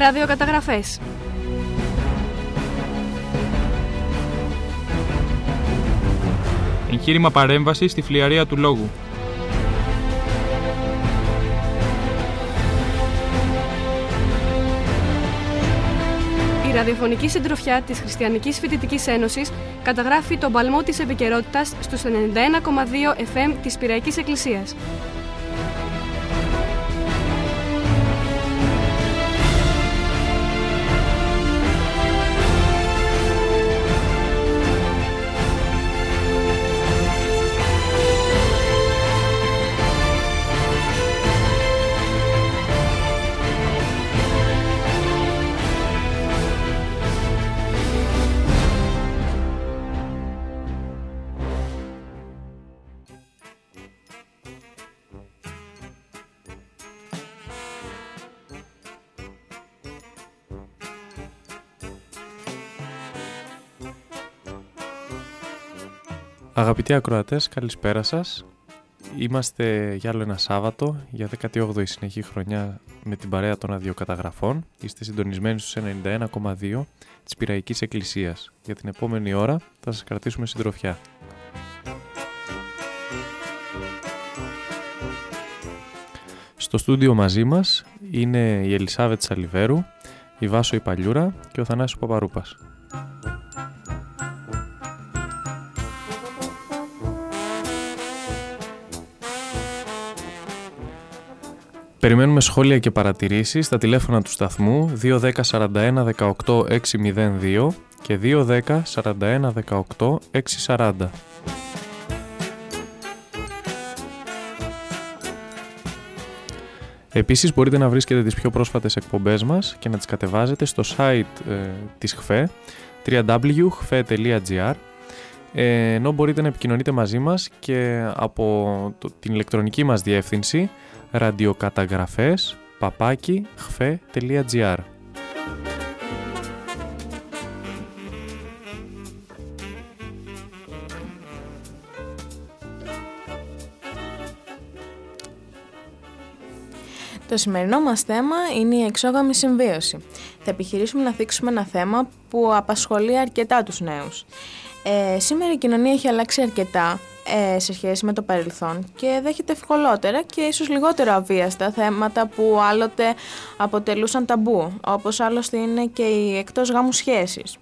Ραδιοκαταγραφές Εγχείρημα παρέμβαση στη φλιαρία του λόγου. Η ραδιοφωνική συντροφιά της Χριστιανικής Φοιτητικής Ένωσης καταγράφει τον παλμό της επικαιρότητας στους 91,2 FM της Πυραϊκής Εκκλησίας. Αγαπητοί ακροατές, καλησπέρα σας. Είμαστε για άλλο ένα Σάββατο, για 18η συνεχή χρονιά με την παρέα των αδειοκαταγραφών. Είστε συντονισμένοι στους 91,2 της Πυραϊκής Εκκλησίας. Για την επόμενη ώρα θα σας κρατήσουμε συντροφιά. Στο στούντιο μαζί μας είναι η Ελισάβετ Σαλιβέρου, η Βάσο Ιπαλιούρα και ο Θανάσης Παπαρούπας. Περιμένουμε σχόλια και παρατηρήσεις στα τηλέφωνα του σταθμού 210 41 18 602 και 210 41 18 640. Επίσης μπορείτε να βρίσκετε τις πιο πρόσφατες εκπομπές μας και να τις κατεβάζετε στο site ε, της ΧΦΕ www.hfe.gr ε, ενώ μπορείτε να επικοινωνείτε μαζί μας και από την ηλεκτρονική μας διεύθυνση ραδιοκαταγραφές παπάκι χφε.gr Το σημερινό μας θέμα είναι η εξόγαμη συμβίωση. Θα επιχειρήσουμε να θίξουμε ένα θέμα που απασχολεί αρκετά τους νέους. Ε, σήμερα η κοινωνία έχει αλλάξει αρκετά ε, σε σχέση με το παρελθόν και δέχεται ευκολότερα και ίσως λιγότερο αβίαστα θέματα που άλλοτε αποτελούσαν ταμπού, όπως άλλωστε είναι και οι εκτός γάμου σχέσεις.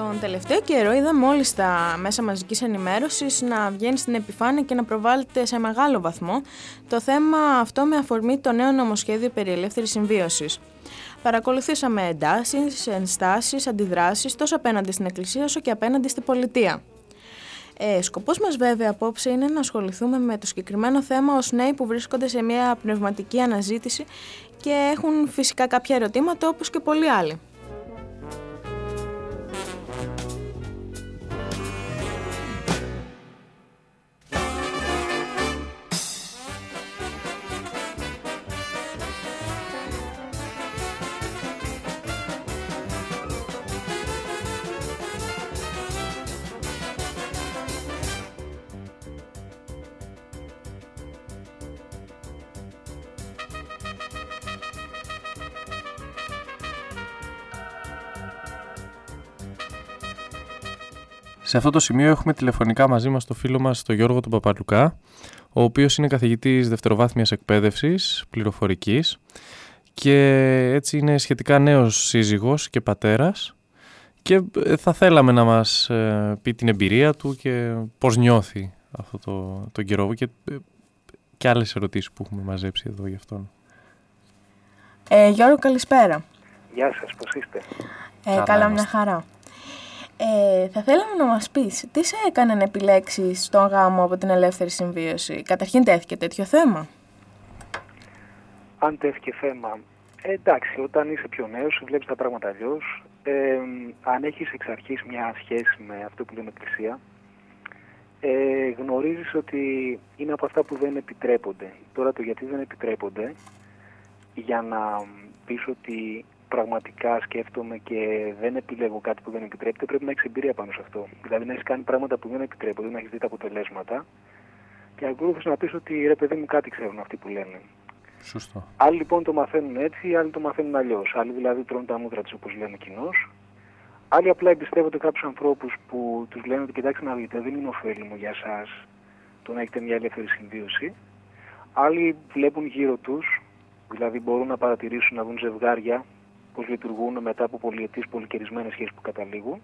Τον τελευταίο καιρό είδαμε όλοι στα μέσα μαζικής ενημέρωσης να βγαίνει στην επιφάνεια και να προβάλλεται σε μεγάλο βαθμό το θέμα αυτό με αφορμή το νέο νομοσχέδιο περί ελεύθερης συμβίωσης. Παρακολουθήσαμε εντάσεις, ενστάσεις, αντιδράσεις τόσο απέναντι στην Εκκλησία όσο και απέναντι στην πολιτεία. Ε, σκοπός μας βέβαια απόψε είναι να ασχοληθούμε με το συγκεκριμένο θέμα ως νέοι που βρίσκονται σε μια πνευματική αναζήτηση και έχουν φυσικά κάποια ερωτήματα όπως και πολλοί άλλοι. Σε αυτό το σημείο έχουμε τηλεφωνικά μαζί μας το φίλο μας τον Γιώργο τον Παπαλουκά, ο οποίος είναι καθηγητής δευτεροβάθμιας εκπαίδευσης πληροφορικής και έτσι είναι σχετικά νέος σύζυγος και πατέρας και ε, θα θέλαμε να μας ε, πει την εμπειρία του και πώς νιώθει αυτό το, το καιρό και, ε, και άλλες ερωτήσεις που έχουμε μαζέψει εδώ γι' αυτόν. Ε, Γιώργο, καλησπέρα. Γεια σας, πώς είστε; Ε, καλά, μια χαρά. Ε, θα θέλαμε να μας πεις, τι σε έκανε να επιλέξεις τον γάμο από την ελεύθερη συμβίωση; Καταρχήν τέθηκε τέτοιο θέμα. Αν τέθηκε θέμα, ε, εντάξει, όταν είσαι πιο νέος, βλέπεις τα πράγματα αλλιώς. Ε, αν έχεις εξ αρχής μια σχέση με αυτό που λέμε εκκλησία, ε, γνωρίζεις ότι είναι από αυτά που δεν επιτρέπονται. Τώρα το γιατί δεν επιτρέπονται, για να πεις ότι πραγματικά σκέφτομαι και δεν επιλέγω κάτι που δεν επιτρέπεται, πρέπει να έχει εμπειρία πάνω σε αυτό. Δηλαδή να έχεις κάνει πράγματα που δεν επιτρέπονται, να έχεις δει τα αποτελέσματα και ακολούθως να πεις ότι ρε παιδί μου κάτι ξέρουν αυτοί που λένε. Σωστό. Άλλοι λοιπόν το μαθαίνουν έτσι, άλλοι το μαθαίνουν αλλιώς. Άλλοι δηλαδή τρώνε τα μούτρα τους όπως λένε κοινώς. Άλλοι απλά εμπιστεύονται κάποιους ανθρώπους που τους λένε ότι κοιτάξτε να δείτε, δεν είναι ωφέλιμο για εσά το να έχετε μια ελεύθερη συμβίωση. Άλλοι βλέπουν γύρω τους, δηλαδή μπορούν να παρατηρήσουν, να δουν ζευγάρια πώς λειτουργούν μετά από πολυετής πολυκαιρισμένες σχέσεις που καταλήγουν.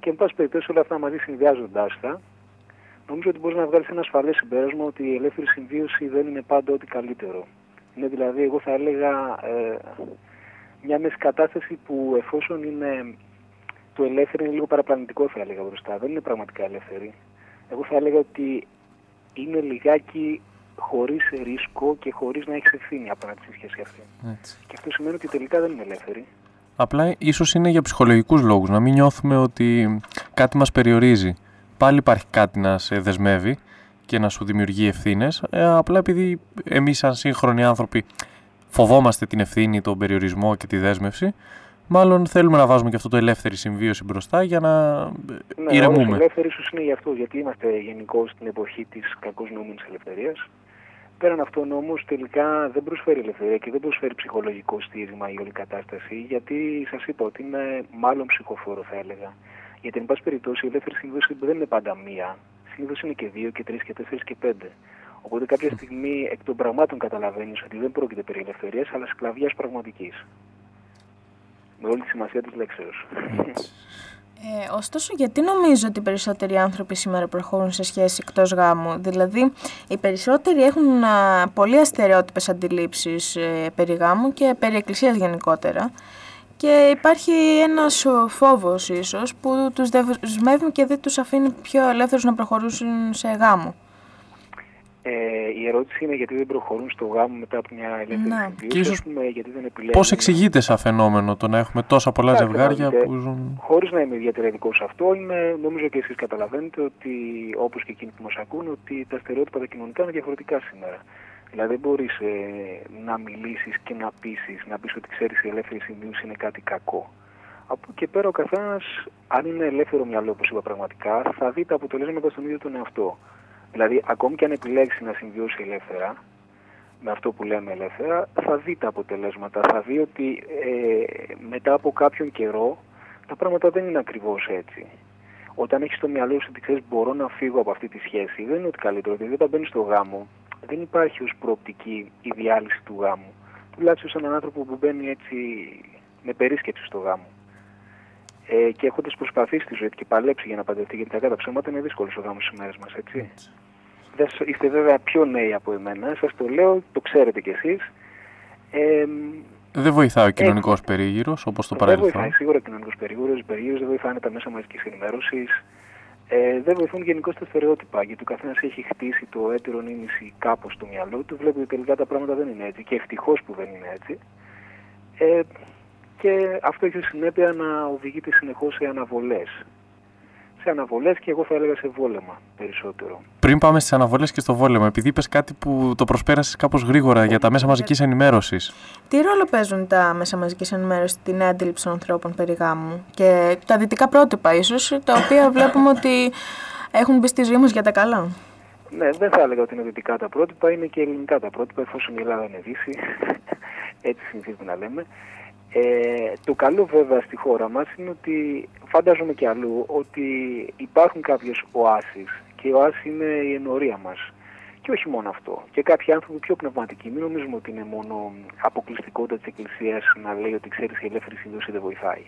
Και εν πάση περιπτώσει όλα αυτά μαζί συνδυάζοντάς τα, νομίζω ότι μπορείς να βγάλεις ένα ασφαλές συμπέρασμα ότι η ελεύθερη συμβίωση δεν είναι πάντα ό,τι καλύτερο. Είναι δηλαδή, εγώ θα έλεγα, ε, μια μέση κατάσταση που εφόσον είναι το ελεύθερο είναι λίγο παραπλανητικό θα έλεγα μπροστά. Δεν είναι πραγματικά ελεύθερη. Εγώ θα έλεγα ότι είναι λιγάκι χωρίς ρίσκο και χωρίς να έχεις ευθύνη απέναντι στη σχέση αυτή. Έτσι. Και αυτό σημαίνει ότι τελικά δεν είναι ελεύθερη. Απλά ίσως είναι για ψυχολογικούς λόγους, να μην νιώθουμε ότι κάτι μας περιορίζει. Πάλι υπάρχει κάτι να σε δεσμεύει και να σου δημιουργεί ευθύνες. Ε, απλά επειδή εμείς σαν σύγχρονοι άνθρωποι φοβόμαστε την ευθύνη, τον περιορισμό και τη δέσμευση, μάλλον θέλουμε να βάζουμε και αυτό το ελεύθερη συμβίωση μπροστά για να Ναι, ηρεμούμε. όλος ελεύθερη ίσως είναι γι' αυτό, γιατί είμαστε γενικώ στην εποχή της κακώ νούμενη ελευθερίας. Πέραν αυτόν όμως τελικά δεν προσφέρει ελευθερία και δεν προσφέρει ψυχολογικό στήριγμα η όλη κατάσταση, γιατί σας είπα ότι είναι μάλλον ψυχοφόρο θα έλεγα. Γιατί εν πάση περιπτώσει η ελεύθερη συμβίωση δεν είναι πάντα μία. Συνήθω είναι και δύο και τρεις και τέσσερις και πέντε. Οπότε κάποια στιγμή εκ των πραγμάτων καταλαβαίνεις ότι δεν πρόκειται περί ελευθερίας αλλά σκλαβιάς πραγματικής. Με όλη τη σημασία της λέξεως. Ε, ωστόσο, γιατί νομίζω ότι οι περισσότεροι άνθρωποι σήμερα προχωρούν σε σχέση εκτός γάμου; Δηλαδή, οι περισσότεροι έχουν α, πολύ αστερεότυπες αντιλήψεις ε, περί γάμου και περί εκκλησίας γενικότερα. Και υπάρχει ένας ο, φόβος ίσως που τους δεσμεύει και δεν τους αφήνει πιο ελεύθερους να προχωρήσουν σε γάμο. Ε, η ερώτηση είναι γιατί δεν προχωρούν στο γάμο μετά από μια ελεύθερη Ναι. συμβίωση. Και ίσως ας πούμε, γιατί δεν επιλέγουν. Πώς εξηγείται σαν φαινόμενο το να έχουμε τόσα πολλά Εντάξει, ζευγάρια να δείτε, που ζουν... Χωρίς να είμαι ιδιαίτερα ειδικός σε αυτό, είμαι, νομίζω και εσείς καταλαβαίνετε ότι όπως και εκείνοι που μας ακούν, ότι τα στερεότυπα τα κοινωνικά είναι διαφορετικά σήμερα. Δηλαδή δεν μπορείς να μιλήσεις και να πείσεις, να πεις ότι ξέρεις η ελεύθερη συμβίωση είναι κάτι κακό. Από εκεί και πέρα ο καθένας, αν είναι ελεύθερο μυαλό, όπως είπα πραγματικά, θα δει τα αποτελέσματα στον ίδιο τον εαυτό. Δηλαδή, ακόμη και αν επιλέξεις να συμβιώσει ελεύθερα, με αυτό που λέμε ελεύθερα, θα δει τα αποτελέσματα. Θα δει ότι ε, μετά από κάποιον καιρό τα πράγματα δεν είναι ακριβώς έτσι. Όταν έχεις στο μυαλό σου ότι ξέρεις, μπορώ να φύγω από αυτή τη σχέση, δεν είναι ότι καλύτερο. Δηλαδή, όταν μπαίνεις στο γάμο, δεν υπάρχει ως προοπτική η διάλυση του γάμου. Τουλάχιστον σε έναν άνθρωπο που μπαίνει έτσι με περίσκεψη στο γάμο. Ε, και έχοντας προσπαθήσει τη ζωή του και παλέψει για να παντρευτεί, γιατί κακά τα ψέματα είναι δύσκολο ο γάμο στις μέρες μας, έτσι. Δεν σ- είστε βέβαια πιο νέοι από εμένα, σας το λέω, το ξέρετε κι εσείς. Ε, Δεν βοηθάει ο κοινωνικός περίγυρος όπως το δεν παρελθόν. βοηθάει σίγουρα ο κοινωνικός περίγυρος, περίγυρο δεν βοηθάνε τα μέσα μαζικής ενημέρωσης. Ε, δεν βοηθούν γενικώ τα στερεότυπα, γιατί ο καθένας έχει χτίσει το έτερο νήμιση κάπως στο μυαλό του. Βλέπει ότι τελικά τα πράγματα δεν είναι έτσι και ευτυχώς που δεν είναι έτσι. Ε, και αυτό έχει ως συνέπεια να οδηγείται συνεχώς σε αναβολές. Σε αναβολές και εγώ θα έλεγα σε βόλεμα περισσότερο. Πριν πάμε στις αναβολές και στο βόλεμα, επειδή είπες κάτι που το προσπέρασες κάπως γρήγορα για τα μέσα μαζικής ενημέρωσης. Τι ρόλο παίζουν τα μέσα μαζικής ενημέρωσης στην αντίληψη των ανθρώπων περί γάμου και τα δυτικά πρότυπα ίσως, τα οποία βλέπουμε ότι έχουν μπει στη ζωή μας για τα καλά; Ναι, δεν θα έλεγα ότι είναι δυτικά τα πρότυπα, είναι και ελληνικά τα πρότυπα, εφόσον η Ελλάδα είναι δύση. Έτσι συνηθίζουμε να λέμε. Ε, το καλό βέβαια στη χώρα μας είναι ότι φαντάζομαι και αλλού ότι υπάρχουν κάποιες οάσεις και η οάση είναι η ενορία μας. Και όχι μόνο αυτό. Και κάποιοι άνθρωποι πιο πνευματικοί. Μην νομίζουμε ότι είναι μόνο αποκλειστικότητα της Εκκλησίας να λέει ότι ξέρεις η ελεύθερη συμβίωση δεν βοηθάει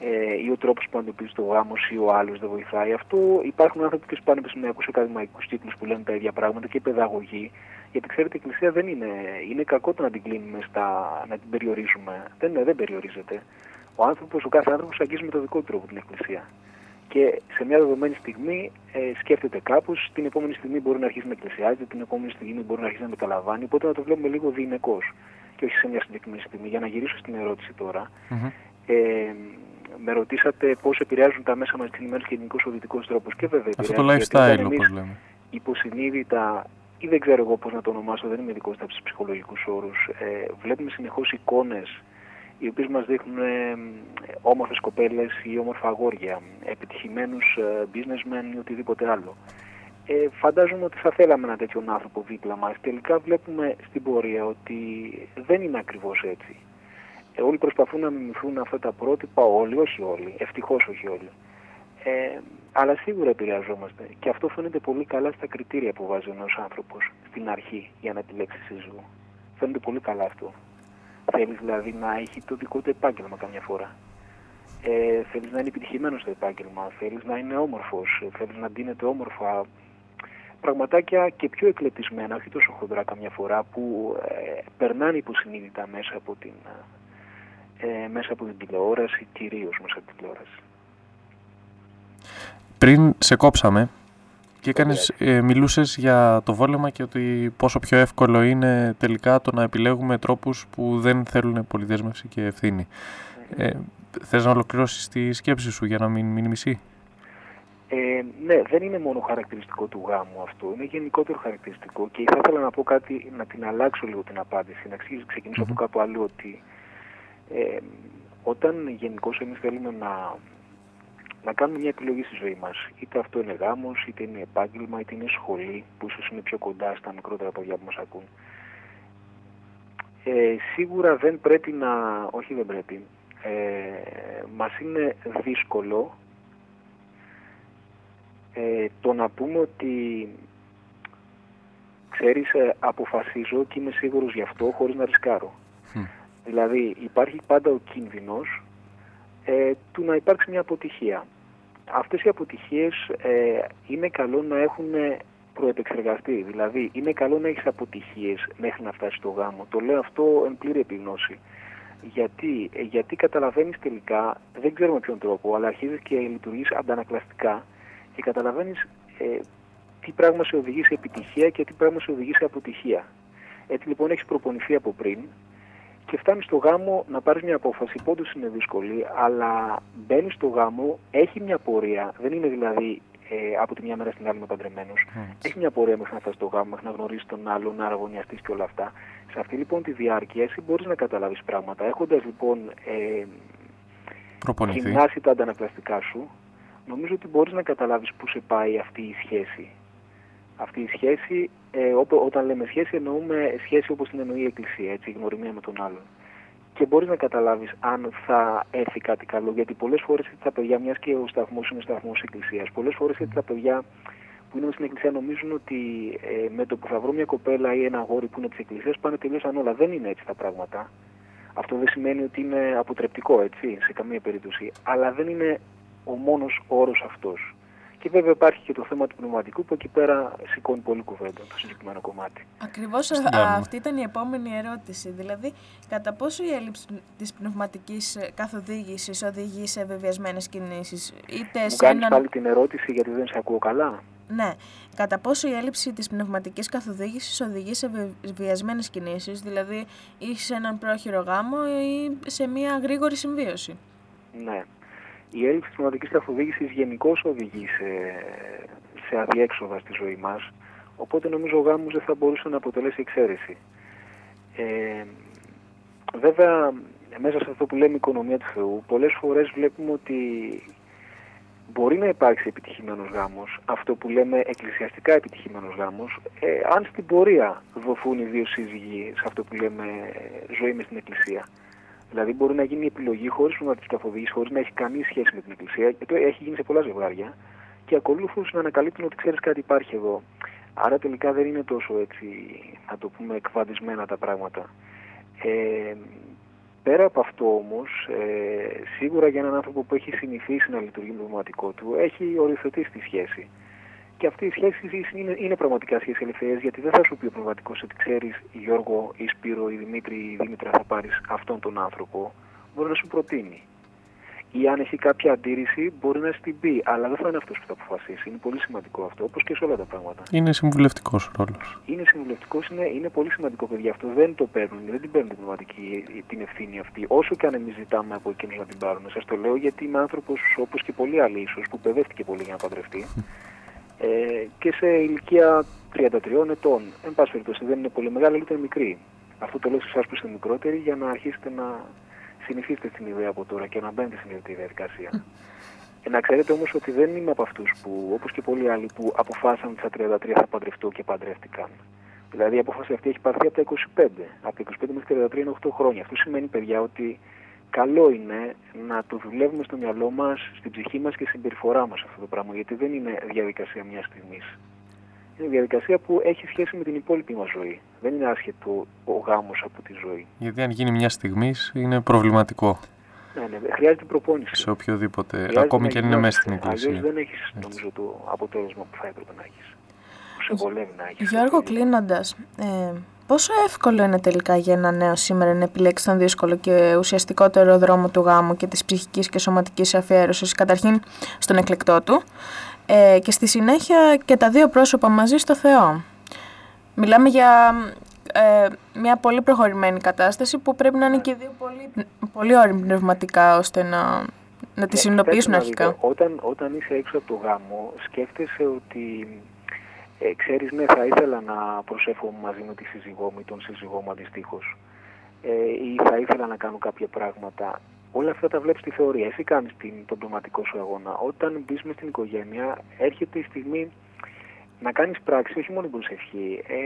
ε, ή ο τρόπος που αντιμετωπίζει το γάμος ή ο άλλος δεν βοηθάει. Αυτό υπάρχουν άνθρωποι και στου πανεπιστημιακού ακαδημαϊκούς κύκλους που λένε τα ίδια πράγματα και οι παιδαγωγοί. Γιατί ξέρετε, η Εκκλησία δεν είναι. Είναι κακό το να την κλείνουμε στα. να την περιορίζουμε. Δεν, είναι, δεν περιορίζεται. Ο άνθρωπος, ο κάθε άνθρωπος αγγίζει με τον δικό του τρόπο την Εκκλησία. Και σε μια δεδομένη στιγμή ε, σκέφτεται κάπως, την επόμενη στιγμή μπορεί να αρχίσει να εκκλησιάζεται, την επόμενη στιγμή μπορεί να αρχίσει να μεταλαμβάνει. Οπότε να το βλέπουμε λίγο διηνεκώ και όχι σε μια συγκεκριμένη στιγμή. Για να γυρίσω στην ερώτηση τώρα, ε, με ρωτήσατε πώς επηρεάζουν τα μέσα μαζικής ενημέρωσης και γενικώς ο δυτικός τρόπος. Και βέβαια Αυτό το επηρεάζει, γιατί lifestyle όταν όπως εμείς λέμε. υποσυνείδητα ή δεν ξέρω εγώ πώς να το ονομάσω, δεν είμαι ειδικός στα ψυχολογικούς όρους. Ε, βλέπουμε συνεχώς εικόνες οι οποίες μας δείχνουν ε, όμορφες κοπέλες ή όμορφα αγόρια, επιτυχημένους ε, businessmen ή οτιδήποτε άλλο. Ε, φαντάζομαι ότι θα θέλαμε ένα τέτοιο άνθρωπο δίπλα μας. Τελικά βλέπουμε στην πορεία ότι δεν είναι ακριβώς έτσι. Ε, όλοι προσπαθούν να μιμηθούν αυτά τα πρότυπα, όλοι, όχι όλοι, ευτυχώς όχι όλοι. Ε, αλλά σίγουρα επηρεαζόμαστε. Και αυτό φαίνεται πολύ καλά στα κριτήρια που βάζει ένας άνθρωπος στην αρχή για να επιλέξει σύζυγο. Φαίνεται πολύ καλά αυτό. Θέλεις δηλαδή να έχει το δικό του επάγγελμα καμιά φορά. Ε, θέλεις να είναι επιτυχημένος στο επάγγελμα. Θέλεις να είναι όμορφος. Θέλεις να ντύνεται όμορφα. Πραγματάκια και πιο εκλεπτισμένα, όχι τόσο χοντρά καμιά φορά, που ε, περνάνε υποσυνείδητα μέσα από την, ε, μέσα από την τηλεόραση, κυρίως μέσα από την τηλεόραση. Πριν σε κόψαμε και έκανες, ε, μιλούσες για το βόλεμα και ότι πόσο πιο εύκολο είναι τελικά το να επιλέγουμε τρόπους που δεν θέλουν πολυδέσμευση και ευθύνη. Ε, θες να ολοκληρώσεις τη σκέψη σου για να μην μείνει μισή; Ε, ναι, δεν είναι μόνο χαρακτηριστικό του γάμου αυτό, είναι γενικότερο χαρακτηριστικό και θα ήθελα να πω κάτι, να την αλλάξω λίγο την απάντηση, να ξεκινήσω από κάπου άλλο ότι ε, όταν γενικώς εμείς θέλουμε να να κάνουμε μια επιλογή στη ζωή μας. Είτε αυτό είναι γάμος, είτε είναι επάγγελμα, είτε είναι σχολή, που ίσως είναι πιο κοντά στα μικρότερα παιδιά που μας ακούν. Ε, σίγουρα δεν πρέπει να, όχι δεν πρέπει, ε, μας είναι δύσκολο ε, το να πούμε ότι ξέρεις ε, αποφασίζω και είμαι σίγουρος γι' αυτό χωρίς να ρισκάρω. Δηλαδή υπάρχει πάντα ο κίνδυνος ε, του να υπάρξει μια αποτυχία αυτές οι αποτυχίες ε, είναι καλό να έχουν προεπεξεργαστεί. Δηλαδή, είναι καλό να έχεις αποτυχίες μέχρι να φτάσεις στο γάμο. Το λέω αυτό εν πλήρη επιγνώση. Γιατί, ε, γιατί καταλαβαίνεις τελικά, δεν ξέρω με ποιον τρόπο, αλλά αρχίζεις και λειτουργείς αντανακλαστικά και καταλαβαίνεις ε, τι πράγμα σε οδηγεί σε επιτυχία και τι πράγμα σε οδηγεί σε αποτυχία. Έτσι λοιπόν έχεις προπονηθεί από πριν και φτάνεις στο γάμο να πάρεις μια απόφαση. Πόντως είναι δύσκολη, αλλά μπαίνεις στο γάμο, έχει μια πορεία. Δεν είναι δηλαδή ε, από τη μια μέρα στην άλλη με παντρεμένος. Έχει μια πορεία μέχρι να φτάσεις στο γάμο, μέχρι να γνωρίσεις τον άλλον, να αραγωνιαστεί και όλα αυτά. Σε αυτή λοιπόν τη διάρκεια εσύ μπορείς να καταλάβεις πράγματα. Έχοντας λοιπόν ε, γυμνάσει τα αντανακλαστικά σου, νομίζω ότι μπορείς να καταλάβεις πού σε πάει αυτή η σχέση. Αυτή η σχέση ε, όταν λέμε σχέση εννοούμε σχέση όπως την εννοεί η Εκκλησία, έτσι, γνωριμία με τον άλλον. Και μπορείς να καταλάβεις αν θα έρθει κάτι καλό, γιατί πολλές φορές τα παιδιά, μιας και ο σταθμός είναι σταθμός της Εκκλησίας, πολλές φορές τα παιδιά που είναι στην Εκκλησία νομίζουν ότι ε, με το που θα βρω μια κοπέλα ή ένα αγόρι που είναι της Εκκλησίας πάνε τελείωσαν όλα. Δεν είναι έτσι τα πράγματα. Αυτό δεν σημαίνει ότι είναι αποτρεπτικό, έτσι, σε καμία περίπτωση. Αλλά δεν είναι ο μόνος όρος αυτός. Και βέβαια υπάρχει και το θέμα του πνευματικού που εκεί πέρα σηκώνει πολύ κουβέντα το συγκεκριμένο κομμάτι. Ακριβώς αυτή ήταν η επόμενη ερώτηση. Δηλαδή, κατά πόσο η έλλειψη της πνευματικής καθοδήγησης οδηγεί σε βεβαιασμένες κινήσεις, είτε Μου σε έναν. πάλι την ερώτηση γιατί δεν σε ακούω καλά. Ναι. Κατά πόσο η έλλειψη της πνευματικής καθοδήγησης οδηγεί σε βεβαιασμένες κινήσεις, δηλαδή ή σε έναν πρόχειρο γάμο ή σε μια γρήγορη συμβίωση; Ναι η έλλειψη της πνευματικής καθοδήγησης γενικώς οδηγεί σε, σε αδιέξοδα στη ζωή μας, οπότε νομίζω ο γάμος δεν θα μπορούσε να αποτελέσει εξαίρεση. Ε, βέβαια, μέσα σε αυτό που λέμε οικονομία του Θεού, πολλές φορές βλέπουμε ότι μπορεί να υπάρξει επιτυχημένος γάμος, αυτό που λέμε εκκλησιαστικά επιτυχημένος γάμος, ε, αν στην πορεία δοθούν οι δύο σύζυγοι σε αυτό που λέμε ζωή με στην εκκλησία. Δηλαδή μπορεί να γίνει επιλογή χωρίς πνευματική καθοδήγηση, χωρίς να έχει καμία σχέση με την Εκκλησία. Και το έχει γίνει σε πολλά ζευγάρια. Και ακολούθως να ανακαλύπτουν ότι ξέρεις κάτι υπάρχει εδώ. Άρα τελικά δεν είναι τόσο έτσι, να το πούμε, εκβαντισμένα τα πράγματα. Ε, πέρα από αυτό όμως, ε, σίγουρα για έναν άνθρωπο που έχει συνηθίσει να λειτουργεί με το πνευματικό του, έχει οριοθετήσει τη σχέση. Και αυτή η σχέση είναι, είναι πραγματικά σχέση ελευθερία, γιατί δεν θα σου πει ο πνευματικός ότι ξέρεις Γιώργο ή Σπύρο ή Δημήτρη ή Δήμητρα θα πάρεις αυτόν τον άνθρωπο. Μπορεί να σου προτείνει. Ή αν έχει κάποια αντίρρηση, μπορεί να στην πει. Αλλά δεν θα είναι αυτός που θα αποφασίσει. Είναι πολύ σημαντικό αυτό, όπως και σε όλα τα πράγματα. Είναι συμβουλευτικός ρόλος. Είναι συμβουλευτικός, είναι, είναι πολύ σημαντικό, παιδιά. Αυτό δεν το παίρνουν, δεν την παίρνουν την πνευματική την ευθύνη αυτή. Όσο και αν εμείς ζητάμε από εκείνους να την πάρουν. Σας το λέω γιατί είμαι άνθρωπος, όπως και πολλοί άλλοι ίσως, που παιδεύτηκε πολύ για να παντρευτεί ε, και σε ηλικία 33 ετών. Εν πάση περιπτώσει δεν είναι πολύ μεγάλη, αλλά είναι μικρή. Αυτό το λέω σε εσάς που είστε μικρότεροι για να αρχίσετε να συνηθίστε στην ιδέα από τώρα και να μπαίνετε στην ίδια διαδικασία. Ε, να ξέρετε όμως ότι δεν είμαι από αυτούς που, όπως και πολλοί άλλοι, που αποφάσισαν ότι στα 33 θα παντρευτώ και παντρεύτηκαν. Δηλαδή η απόφαση αυτή έχει πάρθει από τα 25. Από τα 25 μέχρι τα 33 είναι 8 χρόνια. Αυτό σημαίνει, παιδιά, ότι καλό είναι να το δουλεύουμε στο μυαλό μας, στην ψυχή μας και στην συμπεριφορά μας αυτό το πράγμα. Γιατί δεν είναι διαδικασία μιας στιγμής. Είναι διαδικασία που έχει σχέση με την υπόλοιπη μας ζωή. Δεν είναι άσχετο ο γάμος από τη ζωή. Γιατί αν γίνει μια στιγμή είναι προβληματικό. Ναι, ναι, χρειάζεται προπόνηση. Σε οποιοδήποτε, χρειάζεται ακόμη και αν είναι μέσα στην εκκλησία. Αλλιώς δεν έχεις, νομίζω, το αποτέλεσμα που θα έπρεπε να έχεις. Που σε βολεύει να έχεις. Γιώργο, κλείνοντας, ε, Πόσο εύκολο είναι τελικά για ένα νέο σήμερα να επιλέξει τον δύσκολο και ουσιαστικότερο δρόμο του γάμου και της ψυχικής και σωματικής αφιέρωσης καταρχήν στον εκλεκτό του ε, και στη συνέχεια και τα δύο πρόσωπα μαζί στο Θεό. Μιλάμε για ε, μια πολύ προχωρημένη κατάσταση που πρέπει να είναι και δύο πολύ, πολύ όριμοι πνευματικά ώστε να, να τη ε, συνειδητοποιήσουν αρχικά. Όταν, όταν είσαι έξω από το γάμο σκέφτεσαι ότι ε, ξέρεις, ναι, θα ήθελα να προσέφω μαζί με τη σύζυγό μου ή τον σύζυγό μου αντιστοίχως. Ε, ή θα ήθελα να κάνω κάποια πράγματα. Όλα αυτά τα βλέπεις στη θεωρία. Εσύ κάνεις τον πνευματικό σου αγώνα. Όταν μπεις μες στην οικογένεια, έρχεται η στιγμή να κάνεις πράξη, όχι μόνο την προσευχή. Ε,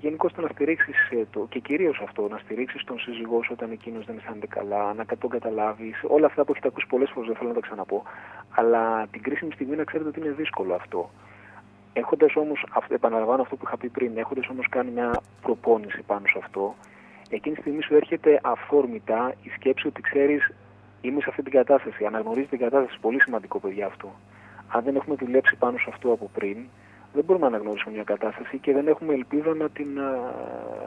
Γενικώς το να στηρίξεις ε, το, και κυρίως αυτό, να στηρίξεις τον σύζυγό σου όταν εκείνος δεν αισθάνεται καλά, να τον καταλάβεις. Όλα αυτά που έχετε ακούσει πολλές φορές, δεν θέλω να τα ξαναπώ. Αλλά την κρίσιμη στιγμή να ξέρετε ότι είναι δύσκολο αυτό. Έχοντας όμως, επαναλαμβάνω αυτό που είχα πει πριν, έχοντας όμως κάνει μια προπόνηση πάνω σε αυτό, εκείνη τη στιγμή σου έρχεται αφόρμητα η σκέψη ότι ξέρεις, είμαι σε αυτή την κατάσταση. Αναγνωρίζεις την κατάσταση. Πολύ σημαντικό, παιδιά, αυτό. Αν δεν έχουμε δουλέψει πάνω σε αυτό από πριν, δεν μπορούμε να αναγνωρίσουμε μια κατάσταση και δεν έχουμε ελπίδα να, την,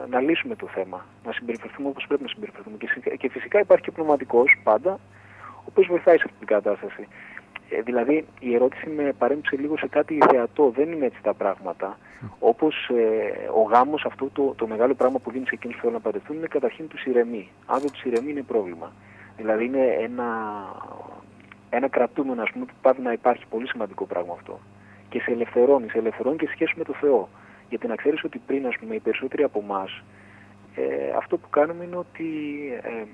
να, λύσουμε το θέμα. Να συμπεριφερθούμε όπως πρέπει να συμπεριφερθούμε. Και, και φυσικά υπάρχει και πνευματικός πάντα, ο οποίος βοηθάει σε αυτή την κατάσταση. Ε, δηλαδή η ερώτηση με παρέμψε λίγο σε κάτι ιδεατό. Δεν είναι έτσι τα πράγματα. Όπως ε, ο γάμος, αυτό το, το μεγάλο πράγμα που δίνει σε εκείνους που θέλουν να παντρευτούν είναι καταρχήν τους ηρεμεί. Αν δεν τους ηρεμεί είναι πρόβλημα. Δηλαδή είναι ένα, ένα κρατούμενο ας πούμε, που πάει να υπάρχει πολύ σημαντικό πράγμα αυτό. Και σε ελευθερώνει, σε ελευθερώνει και σχέση με το Θεό. Γιατί να ξέρεις ότι πριν, ας πούμε, οι περισσότεροι από εμάς, ε, αυτό που κάνουμε είναι ότι ε,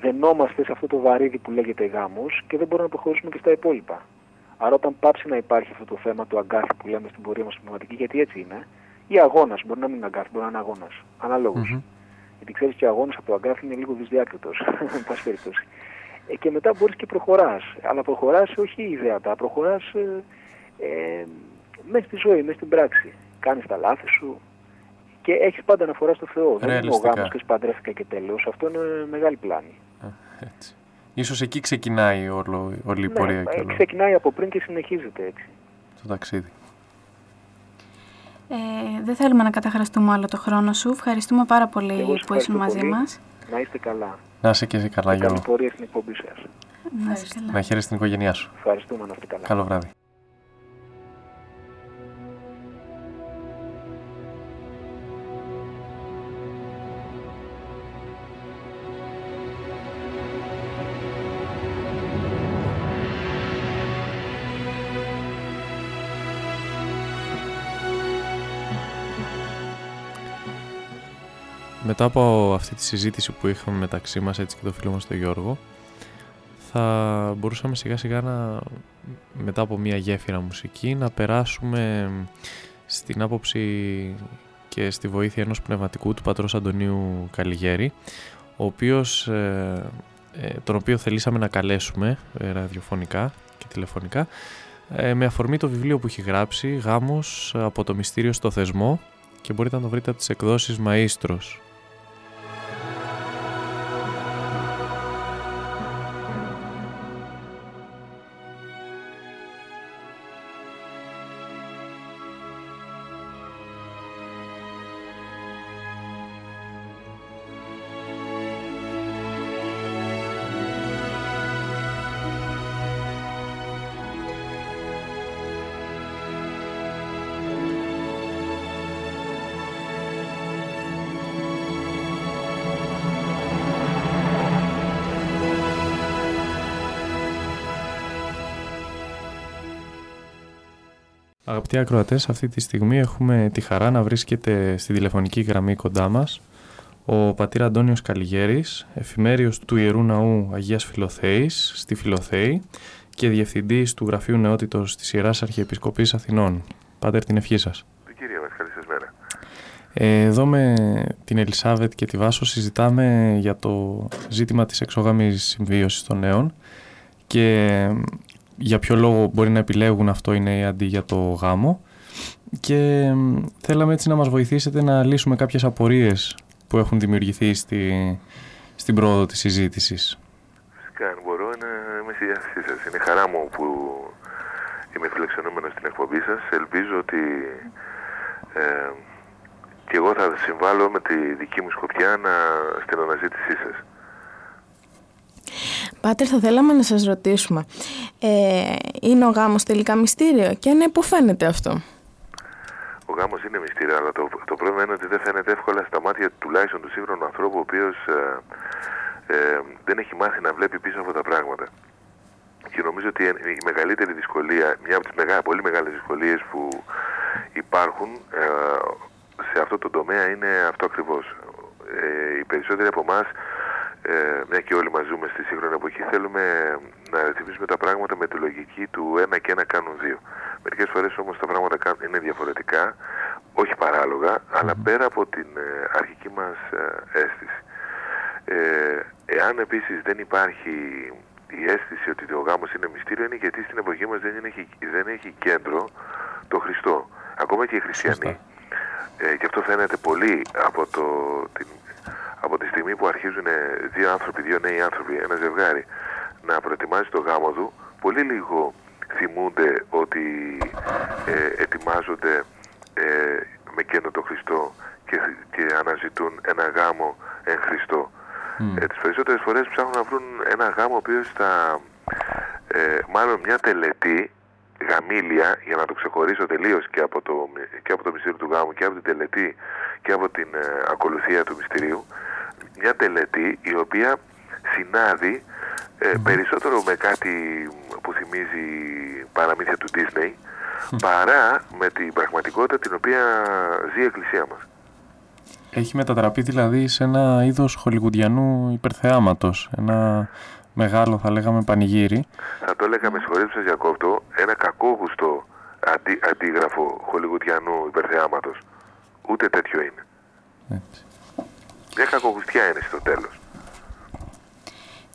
δενόμαστε σε αυτό το βαρύδι που λέγεται γάμος και δεν μπορούμε να προχωρήσουμε και στα υπόλοιπα. Άρα, όταν πάψει να υπάρχει αυτό το θέμα του αγκάθι που λέμε στην πορεία μας στην πνευματική, γιατί έτσι είναι, ή αγώνας, μπορεί να μην είναι αγκάθι, μπορεί να είναι αγώνας. Αναλόγως. Mm-hmm. Γιατί ξέρεις και ο αγώνας από το αγκάθι είναι λίγο δυσδιάκριτος, εν πάση περιπτώσει. Ε, και μετά μπορείς και προχωράς. Αλλά προχωράς όχι ιδεατά, προχωράς ε, ε, μέσα στη ζωή, μέσα στην πράξη. Κάνεις τα λάθη σου, και έχεις πάντα αναφορά στο Θεό. Δεν είναι ο γάμος και σπαντρεύτηκα και τέλο. Αυτό είναι μεγάλη πλάνη. Έτσι. Ίσως εκεί ξεκινάει όλο, όλη η ναι, πορεία. Ναι, ξεκινάει από πριν και συνεχίζεται έτσι. Το ταξίδι. Ε, δεν θέλουμε να καταχραστούμε άλλο το χρόνο σου. Ευχαριστούμε πάρα πολύ που ήσουν μαζί μας. Να είστε καλά. Να είσαι και εσύ καλά, Γιώργο. Καλή πορεία στην εκπομπή σας. Να είστε καλά. Να χαίρεσαι την οικογένειά σου. Ευχαριστούμε να είστε καλά. Καλό βράδυ. Μετά από αυτή τη συζήτηση που είχαμε μεταξύ μας έτσι και το φίλο μας τον Γιώργο θα μπορούσαμε σιγά σιγά να, μετά από μια γέφυρα μουσική να περάσουμε στην άποψη και στη βοήθεια ενός πνευματικού του πατρός Αντωνίου Καλιγέρη ο οποίος, ε, ε, τον οποίο θελήσαμε να καλέσουμε ε, ραδιοφωνικά και τηλεφωνικά με αφορμή το βιβλίο που έχει γράψει «Γάμος από το μυστήριο στο θεσμό» και μπορείτε να το βρείτε από τις εκδόσεις Μαΐστρος Αγαπητοί ακροατές, αυτή τη στιγμή έχουμε τη χαρά να βρίσκεται στη τηλεφωνική γραμμή κοντά μας ο πατήρ Αντώνιος Καλιγέρης, εφημέριος του Ιερού Ναού Αγίας Φιλοθέης στη Φιλοθέη και διευθυντής του Γραφείου Νεότητος της Ιεράς Αρχιεπισκοπής Αθηνών. Πάτερ την ευχή σας. Κύριε μας, καλή σας μέρα. Εδώ με την Ελισάβετ και τη Βάσο συζητάμε για το ζήτημα της εξωγάμης συμβίωσης των νέων και για ποιο λόγο μπορεί να επιλέγουν αυτό οι νέοι αντί για το γάμο και θέλαμε έτσι να μας βοηθήσετε να λύσουμε κάποιες απορίες που έχουν δημιουργηθεί στη, στην πρόοδο της συζήτησης. Φυσικά, αν μπορώ να είμαι στη διάθεσή σας. Είναι χαρά μου που είμαι φιλεξενούμενος στην εκπομπή σας. Ελπίζω ότι ε, και εγώ θα συμβάλλω με τη δική μου σκοπιά να, στην αναζήτησή σας. Πάτερ, θα θέλαμε να σας ρωτήσουμε, ε, είναι ο γάμος τελικά μυστήριο; Και αν υποφαίνεται αυτό; Ο γάμος είναι μυστήριο, αλλά το, το πρόβλημα είναι ότι δεν φαίνεται εύκολα στα μάτια τουλάχιστον του σύγχρονου ανθρώπου, ο οποίος ε, ε, δεν έχει μάθει να βλέπει πίσω από τα πράγματα. Και νομίζω ότι η μεγαλύτερη δυσκολία, μια από τις μεγά, πολύ μεγάλες δυσκολίες που υπάρχουν ε, σε αυτό το τομέα είναι αυτό ακριβώς. Ε, οι περισσότεροι από εμάς, ε, μια και όλοι μας ζούμε στη σύγχρονη εποχή, θέλουμε να ρυθμίσουμε τα πράγματα με τη λογική του ένα και ένα κάνουν δύο. Μερικές φορές όμως τα πράγματα είναι διαφορετικά, όχι παράλογα, αλλά πέρα από την ε, αρχική μας ε, αίσθηση. Ε, εάν επίσης δεν υπάρχει η αίσθηση ότι ο γάμος είναι μυστήριο είναι γιατί στην εποχή μας δεν, έχει, δεν έχει κέντρο το Χριστό. Ακόμα και οι χριστιανοί. Ε, και αυτό φαίνεται πολύ από, το, την, από τη στιγμή που αρχίζουν δύο άνθρωποι, δύο νέοι άνθρωποι, ένα ζευγάρι να προετοιμάζει το γάμο του, πολύ λίγο θυμούνται ότι ε, ετοιμάζονται ε, με κέντρο το Χριστό και, και αναζητούν ένα γάμο εν Χριστό. Mm. Ε, τις περισσότερες φορές ψάχνουν να βρουν ένα γάμο ο οποίος θα, ε, μάλλον μια τελετή γαμήλια, για να το ξεχωρίσω τελείως και, από το, και από το μυστήριο του γάμου και από την τελετή και από την ε, ακολουθία του μυστηρίου, μια τελετή η οποία συνάδει ε, περισσότερο με κάτι που θυμίζει παραμύθια του Disney παρά με την πραγματικότητα την οποία ζει η Εκκλησία μας. Έχει μετατραπεί δηλαδή σε ένα είδος χολιγουδιανού υπερθεάματος, ένα μεγάλο θα λέγαμε πανηγύρι. Θα το έλεγα με συγχωρείτε σας διακόπτω, ένα κακόγουστο αντί, αντίγραφο χολιγουδιανού υπερθεάματος. Ούτε τέτοιο είναι. Έτσι. Μια κακογουστιά είναι στο τέλος.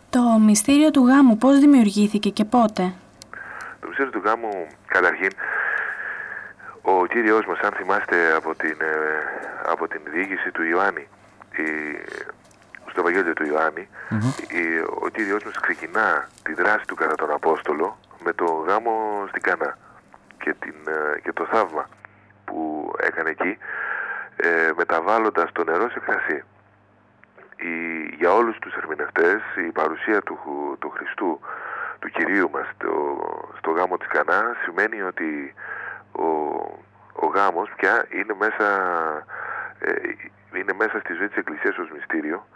Το μυστήριο του γάμου πώς δημιουργήθηκε και πότε; Το μυστήριο του γάμου καταρχήν ο κύριος μας, αν θυμάστε από την, ε, από την διοίκηση του Ιωάννη, η, στο Ευαγγέλιο του ιωαννη ο κύριος μας ξεκινά τη δράση του κατά τον Απόστολο με το γάμο στην Κανά και, την, ε, και το θαύμα που έκανε εκεί ε, μεταβάλλοντας το νερό σε κρασί. Η, για όλους τους ερμηνευτές η παρουσία του, του Χριστού, του Κυρίου μας στο, στο γάμο της Κανά σημαίνει ότι ο, ο γάμος πια είναι μέσα, ε, είναι μέσα στη ζωή της Εκκλησίας ως μυστήριο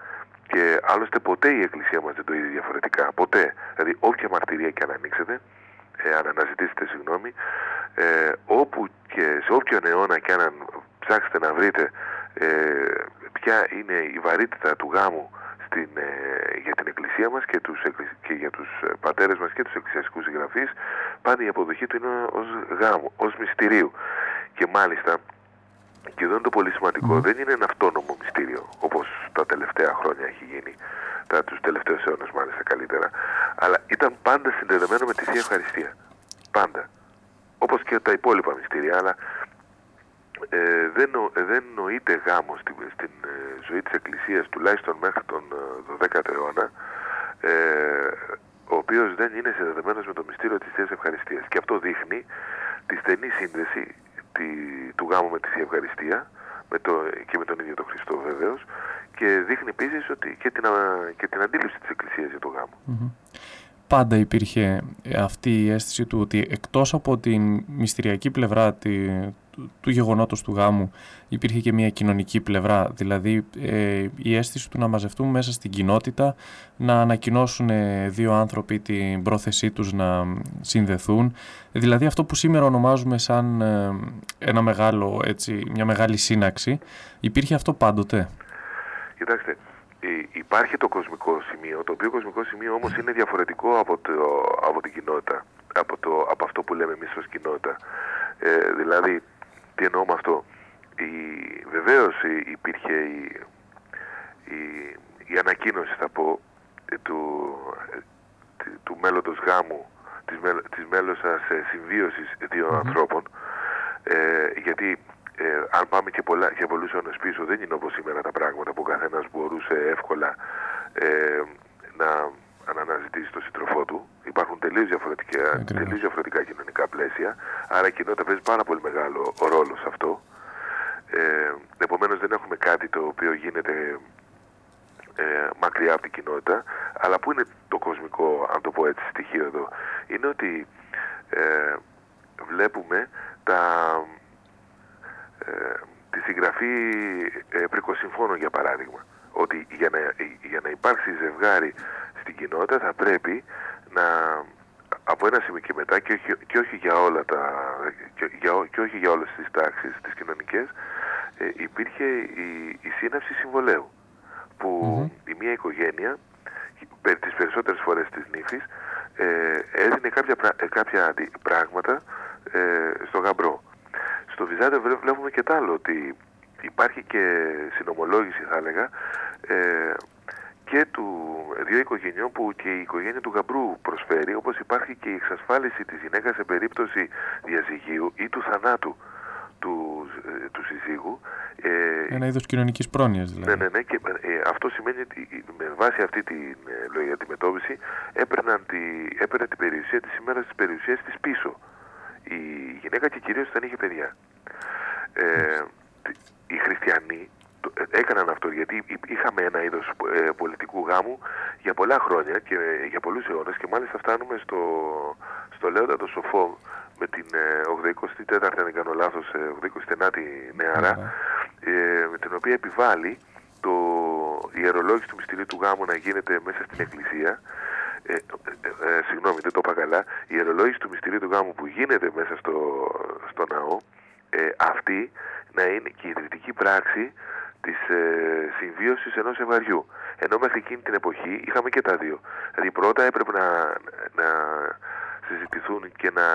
και άλλωστε ποτέ η Εκκλησία μας δεν το είδε διαφορετικά. Ποτέ. Δηλαδή όποια μαρτυρία και αν ανοίξετε, ε, αν αναζητήσετε συγγνώμη, ε, όπου και σε όποιον αιώνα και αν ψάξετε να βρείτε ε, ποια είναι η βαρύτητα του γάμου στην, ε, για την Εκκλησία μας και, τους, και για τους πατέρες μας και τους εκκλησιαστικούς συγγραφείς, πάντα η αποδοχή του είναι ως γάμου, ως μυστηρίου. Και μάλιστα και εδώ είναι το πολύ σημαντικό. Δεν είναι ένα αυτόνομο μυστήριο, όπως τα τελευταία χρόνια έχει γίνει, τα, τους τελευταίους αιώνες μάλιστα καλύτερα. Αλλά ήταν πάντα συνδεδεμένο με τη Θεία Ευχαριστία. Πάντα. Όπως και τα υπόλοιπα μυστήρια, αλλά ε, δεν, νο, δεν νοείται γάμος στην, στην ε, ζωή της Εκκλησίας, τουλάχιστον μέχρι τον 12ο ε, αιώνα, ε, ο οποίος δεν είναι συνδεδεμένος με το μυστήριο της Θείας Ευχαριστίας. Και αυτό δείχνει τη στενή σύνδεση τη, του γάμου με τη Θεία Ευχαριστία με το, και με τον ίδιο τον Χριστό βεβαίως και δείχνει επίσης ότι και την, και την αντίληψη της Εκκλησίας για τον γάμο. Πάντα υπήρχε αυτή η αίσθηση του ότι εκτός από την μυστηριακή πλευρά του γεγονότος του γάμου υπήρχε και μια κοινωνική πλευρά, δηλαδή ε, η αίσθηση του να μαζευτούν μέσα στην κοινότητα, να ανακοινώσουν ε, δύο άνθρωποι την πρόθεσή τους να συνδεθούν, δηλαδή αυτό που σήμερα ονομάζουμε σαν ε, ένα μεγάλο, έτσι, μια μεγάλη σύναξη, υπήρχε αυτό πάντοτε; Κοιτάξτε, υπάρχει το κοσμικό σημείο, το οποίο κοσμικό σημείο όμως είναι διαφορετικό από, το, από την κοινότητα, από, το, από αυτό που λέμε εμείς ως κοινότητα. Ε, δηλαδή, τι εννοώ με αυτό. Η, βεβαίως υπήρχε η, η, η ανακοίνωση, θα πω, του, του μέλλοντος γάμου, της, μέλ, της μέλωσας συμβίωσης ανθρώπων, ε, γιατί ε, αν πάμε και, πολλά, και πολλούς αιώνες πίσω δεν είναι όπως σήμερα τα πράγματα που ο καθένας μπορούσε εύκολα ε, να, αναζητήσει τον σύντροφό του. Υπάρχουν τελείως διαφορετικά, τελείως διαφορετικά κοινωνικά πλαίσια, άρα η κοινότητα παίζει πάρα πολύ μεγάλο ρόλο σε αυτό. Ε, επομένως δεν έχουμε κάτι το οποίο γίνεται ε, μακριά από την κοινότητα, αλλά που είναι το κοσμικό, αν το πω έτσι, στοιχείο εδώ, είναι ότι ε, βλέπουμε τα, ε, τη συγγραφή ε, πρικοσυμφώνων για παράδειγμα. Ότι για να, για να υπάρξει ζευγάρι στην κοινότητα θα πρέπει να από ένα σημείο και μετά και όχι, και όχι για όλα τα και, για, και όχι για όλες τις τάξεις τις κοινωνικές ε, υπήρχε η, η σύναψη συμβολέου που η μία οικογένεια τις περισσότερες φορές της νύφης ε, έδινε κάποια, κάποια πράγματα ε, στο γαμπρό. Στο Βυζάντιο βλέπουμε και τ' άλλο ότι υπάρχει και συνομολόγηση θα έλεγα ε, και του δύο οικογενειών που και η οικογένεια του γαμπρού προσφέρει όπως υπάρχει και η εξασφάλιση της γυναίκας σε περίπτωση διαζυγίου ή του θανάτου του, ε, του συζύγου. Ε, Ένα είδος κοινωνικής πρόνοιας δηλαδή. Ναι, ναι, ναι και ε, αυτό σημαίνει ότι με βάση αυτή την ε, λογική αντιμετώπιση έπαιρναν τη, έπαιρνε την περιουσία της ημέρα της περιουσίας της πίσω η γυναίκα και κυρίως όταν είχε παιδιά. Ε, οι χριστιανοί ε, έκαναν αυτό γιατί είχαμε ένα είδος ε, πολιτικού γάμου για πολλά χρόνια και για πολλούς αιώνες και μάλιστα φτάνουμε στο, στο Λέοντα το Σοφό με την 84η, αν δεν κάνω λάθος, 89η νεαρά, ε, με την οποία επιβάλλει το ιερολόγηση του μυστηρίου του γάμου να γίνεται μέσα στην εκκλησία. Ε, ε, ε, συγγνώμη δεν το είπα καλά, η ιερολόγηση του μυστηρίου του γάμου που γίνεται μέσα στο, στο ναό, ε, αυτή να είναι και η ιδρυτική πράξη της ε, συμβίωσης ενός ζευγαριού. Ενώ μέχρι εκείνη την εποχή είχαμε και τα δύο. Δηλαδή πρώτα έπρεπε να, να συζητηθούν και να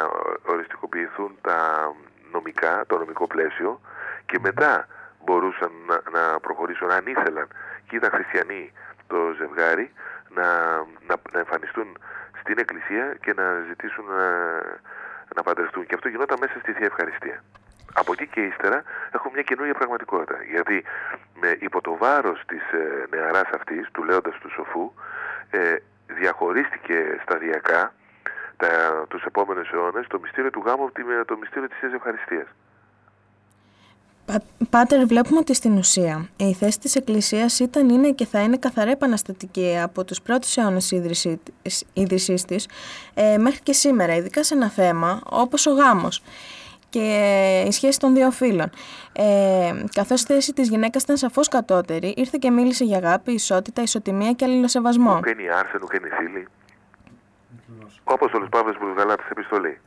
οριστικοποιηθούν τα νομικά, το νομικό πλαίσιο και μετά μπορούσαν να, να προχωρήσουν αν ήθελαν και ήταν χριστιανοί το ζευγάρι να, να, να εμφανιστούν στην εκκλησία και να ζητήσουν να, να παντρευτούν. Και αυτό γινόταν μέσα στη Θεία Ευχαριστία. Από εκεί και ύστερα έχουμε μια καινούργια πραγματικότητα. Γιατί με, υπό το βάρος της ε, νεαράς αυτής, του λέοντας του σοφού, ε, διαχωρίστηκε σταδιακά τα, τους επόμενους αιώνες το μυστήριο του γάμου από το μυστήριο της Θείας Ευχαριστίας. Πάτερ, βλέπουμε ότι στην ουσία η θέση της Εκκλησίας ήταν, είναι και θα είναι καθαρά επαναστατική από τους πρώτους αιώνες ίδρυσής της ε, μέχρι και σήμερα, ειδικά σε ένα θέμα όπως ο γάμος και η σχέση των δύο φίλων. Ε, Καθώς η θέση της γυναίκας ήταν σαφώς κατώτερη, ήρθε και μίλησε για αγάπη, ισότητα, ισοτιμία και αλληλοσεβασμό. Ουκ είναι η άρσεν, ουκ είναι η φίλη. Ο Απόστολο Παύλο που γαλάτε επιστολή.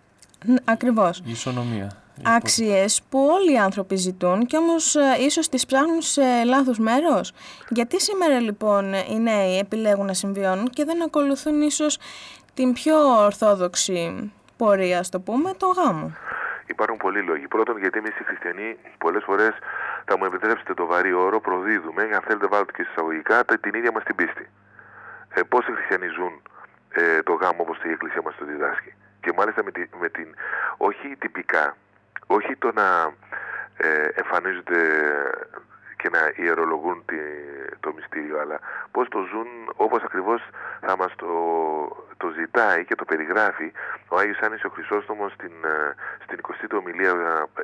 Ακριβώς. Ισονομία. Άξιες που όλοι οι άνθρωποι ζητούν και όμως ε, ίσως τις ψάχνουν σε λάθος μέρος. Γιατί σήμερα λοιπόν οι νέοι επιλέγουν να συμβιώνουν και δεν ακολουθούν ίσως την πιο ορθόδοξη πορεία, ας το πούμε, το γάμο; Υπάρχουν πολλοί λόγοι. Πρώτον, γιατί εμείς οι χριστιανοί πολλές φορές, θα μου επιτρέψετε το βαρύ όρο, προδίδουμε, αν θέλετε βάλετε και εισαγωγικά, την ίδια μας την πίστη. Ε, Πόσοι χριστιανοί ζουν ε, το γάμο όπως η Εκκλησία μας το διδάσκει. Και μάλιστα με, τη, με την, όχι τυπικά, όχι το να ε, εμφανίζονται και να ιερολογούν τη, το μυστήριο, αλλά πώς το ζουν όπως ακριβώς θα μας το, το ζητάει και το περιγράφει ο Άγιος Άννης ο Χρυσόστομος στην, ε, στην 20η ομιλία,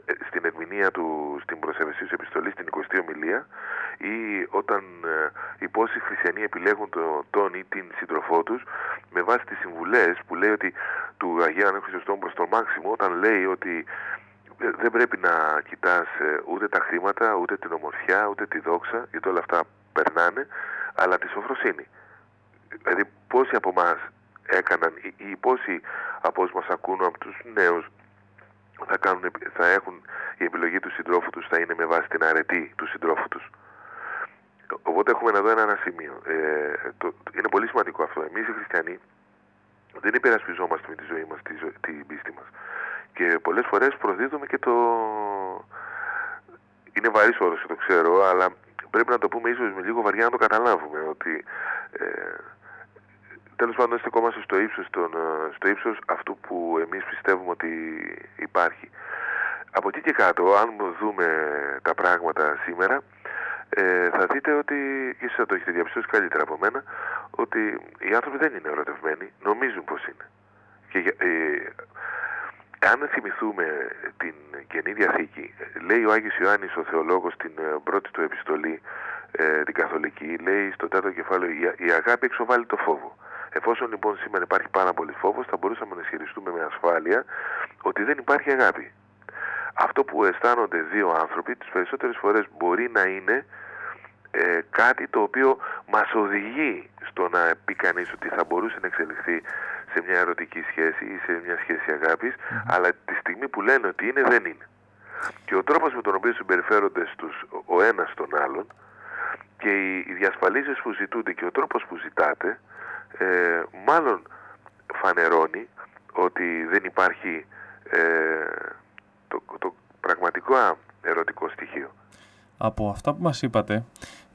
ε, στην ερμηνεία του, στην προσευεσίου επιστολής, στην 20η ομιλία ή όταν ε, οι πόσοι χριστιανοί επιλέγουν το, τον ή την σύντροφό τους με βάση τις συμβουλές που λέει ότι του Αγίου Άννη Χρυσοστόμου προς τον Μάξιμο όταν λέει ότι ε, δεν πρέπει να κοιτάς ε, ούτε τα χρήματα, ούτε την ομορφιά, ούτε τη δόξα, γιατί όλα αυτά περνάνε, αλλά τη σοφροσύνη. Δηλαδή πόσοι από εμάς έκαναν ή, πόσοι από όσους μας ακούν από τους νέους θα, κάνουν, θα έχουν η επιλογή του συντρόφου τους θα είναι με βάση την αρετή του συντρόφου τους. οπότε έχουμε εδώ ένα, ένα σημείο. Ε, το, είναι πολύ σημαντικό αυτό. Εμείς οι χριστιανοί δεν υπερασπιζόμαστε με τη ζωή μας τη, την πίστη μας. Και πολλές φορές προδίδουμε και το... Είναι βαρύς όρος, το ξέρω, αλλά πρέπει να το πούμε ίσως με λίγο βαριά να το καταλάβουμε ότι ε, τέλος πάντων στεκόμαστε στο ύψος, τον, ε, στο ύψος αυτού που εμείς πιστεύουμε ότι υπάρχει. Από εκεί και κάτω, αν δούμε τα πράγματα σήμερα, ε, θα δείτε ότι, και εσείς θα το έχετε διαπιστώσει καλύτερα από μένα, ότι οι άνθρωποι δεν είναι ερωτευμένοι, νομίζουν πως είναι. Και, ε, αν θυμηθούμε την Καινή Διαθήκη, λέει ο Άγιος Ιωάννης ο Θεολόγος στην ε, πρώτη του επιστολή, ε, την Καθολική, λέει στο τέταρτο κεφάλαιο η αγάπη εξοβάλλει το φόβο. Εφόσον λοιπόν σήμερα υπάρχει πάρα πολύς φόβος, θα μπορούσαμε να ισχυριστούμε με ασφάλεια ότι δεν υπάρχει αγάπη. Αυτό που αισθάνονται δύο άνθρωποι, τις περισσότερες φορές μπορεί να είναι ε, κάτι το οποίο μας οδηγεί στο να πει κανείς ότι θα μπορούσε να εξελιχθεί σε μια ερωτική σχέση ή σε μια σχέση αγάπης, αλλά τη στιγμή που λένε ότι είναι δεν είναι. Και ο τρόπος με τον οποίο συμπεριφέρονται στους ο ένας τον άλλον και οι, οι διασφαλίσεις που ζητούνται και ο τρόπος που ζητάτε ε, μάλλον φανερώνει ότι δεν υπάρχει ε, το, το πραγματικό ερωτικό στοιχείο. Από αυτά που μας είπατε,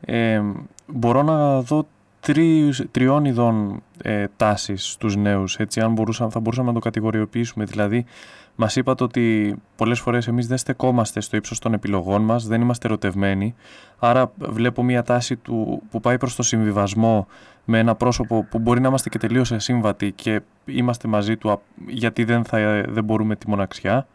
ε, μπορώ να δω τρι, τριών ειδών ε, τάσεις στους νέους, έτσι, αν μπορούσαμε, θα μπορούσαμε να το κατηγοριοποιήσουμε. Δηλαδή, μας είπατε ότι πολλές φορές εμείς δεν στεκόμαστε στο ύψος των επιλογών μας, δεν είμαστε ερωτευμένοι, άρα βλέπω μια τάση του, που πάει προς το συμβιβασμό με ένα πρόσωπο που μπορεί να είμαστε και τελείως ασύμβατοι και είμαστε μαζί του γιατί δεν, θα, δεν μπορούμε τη μοναξιά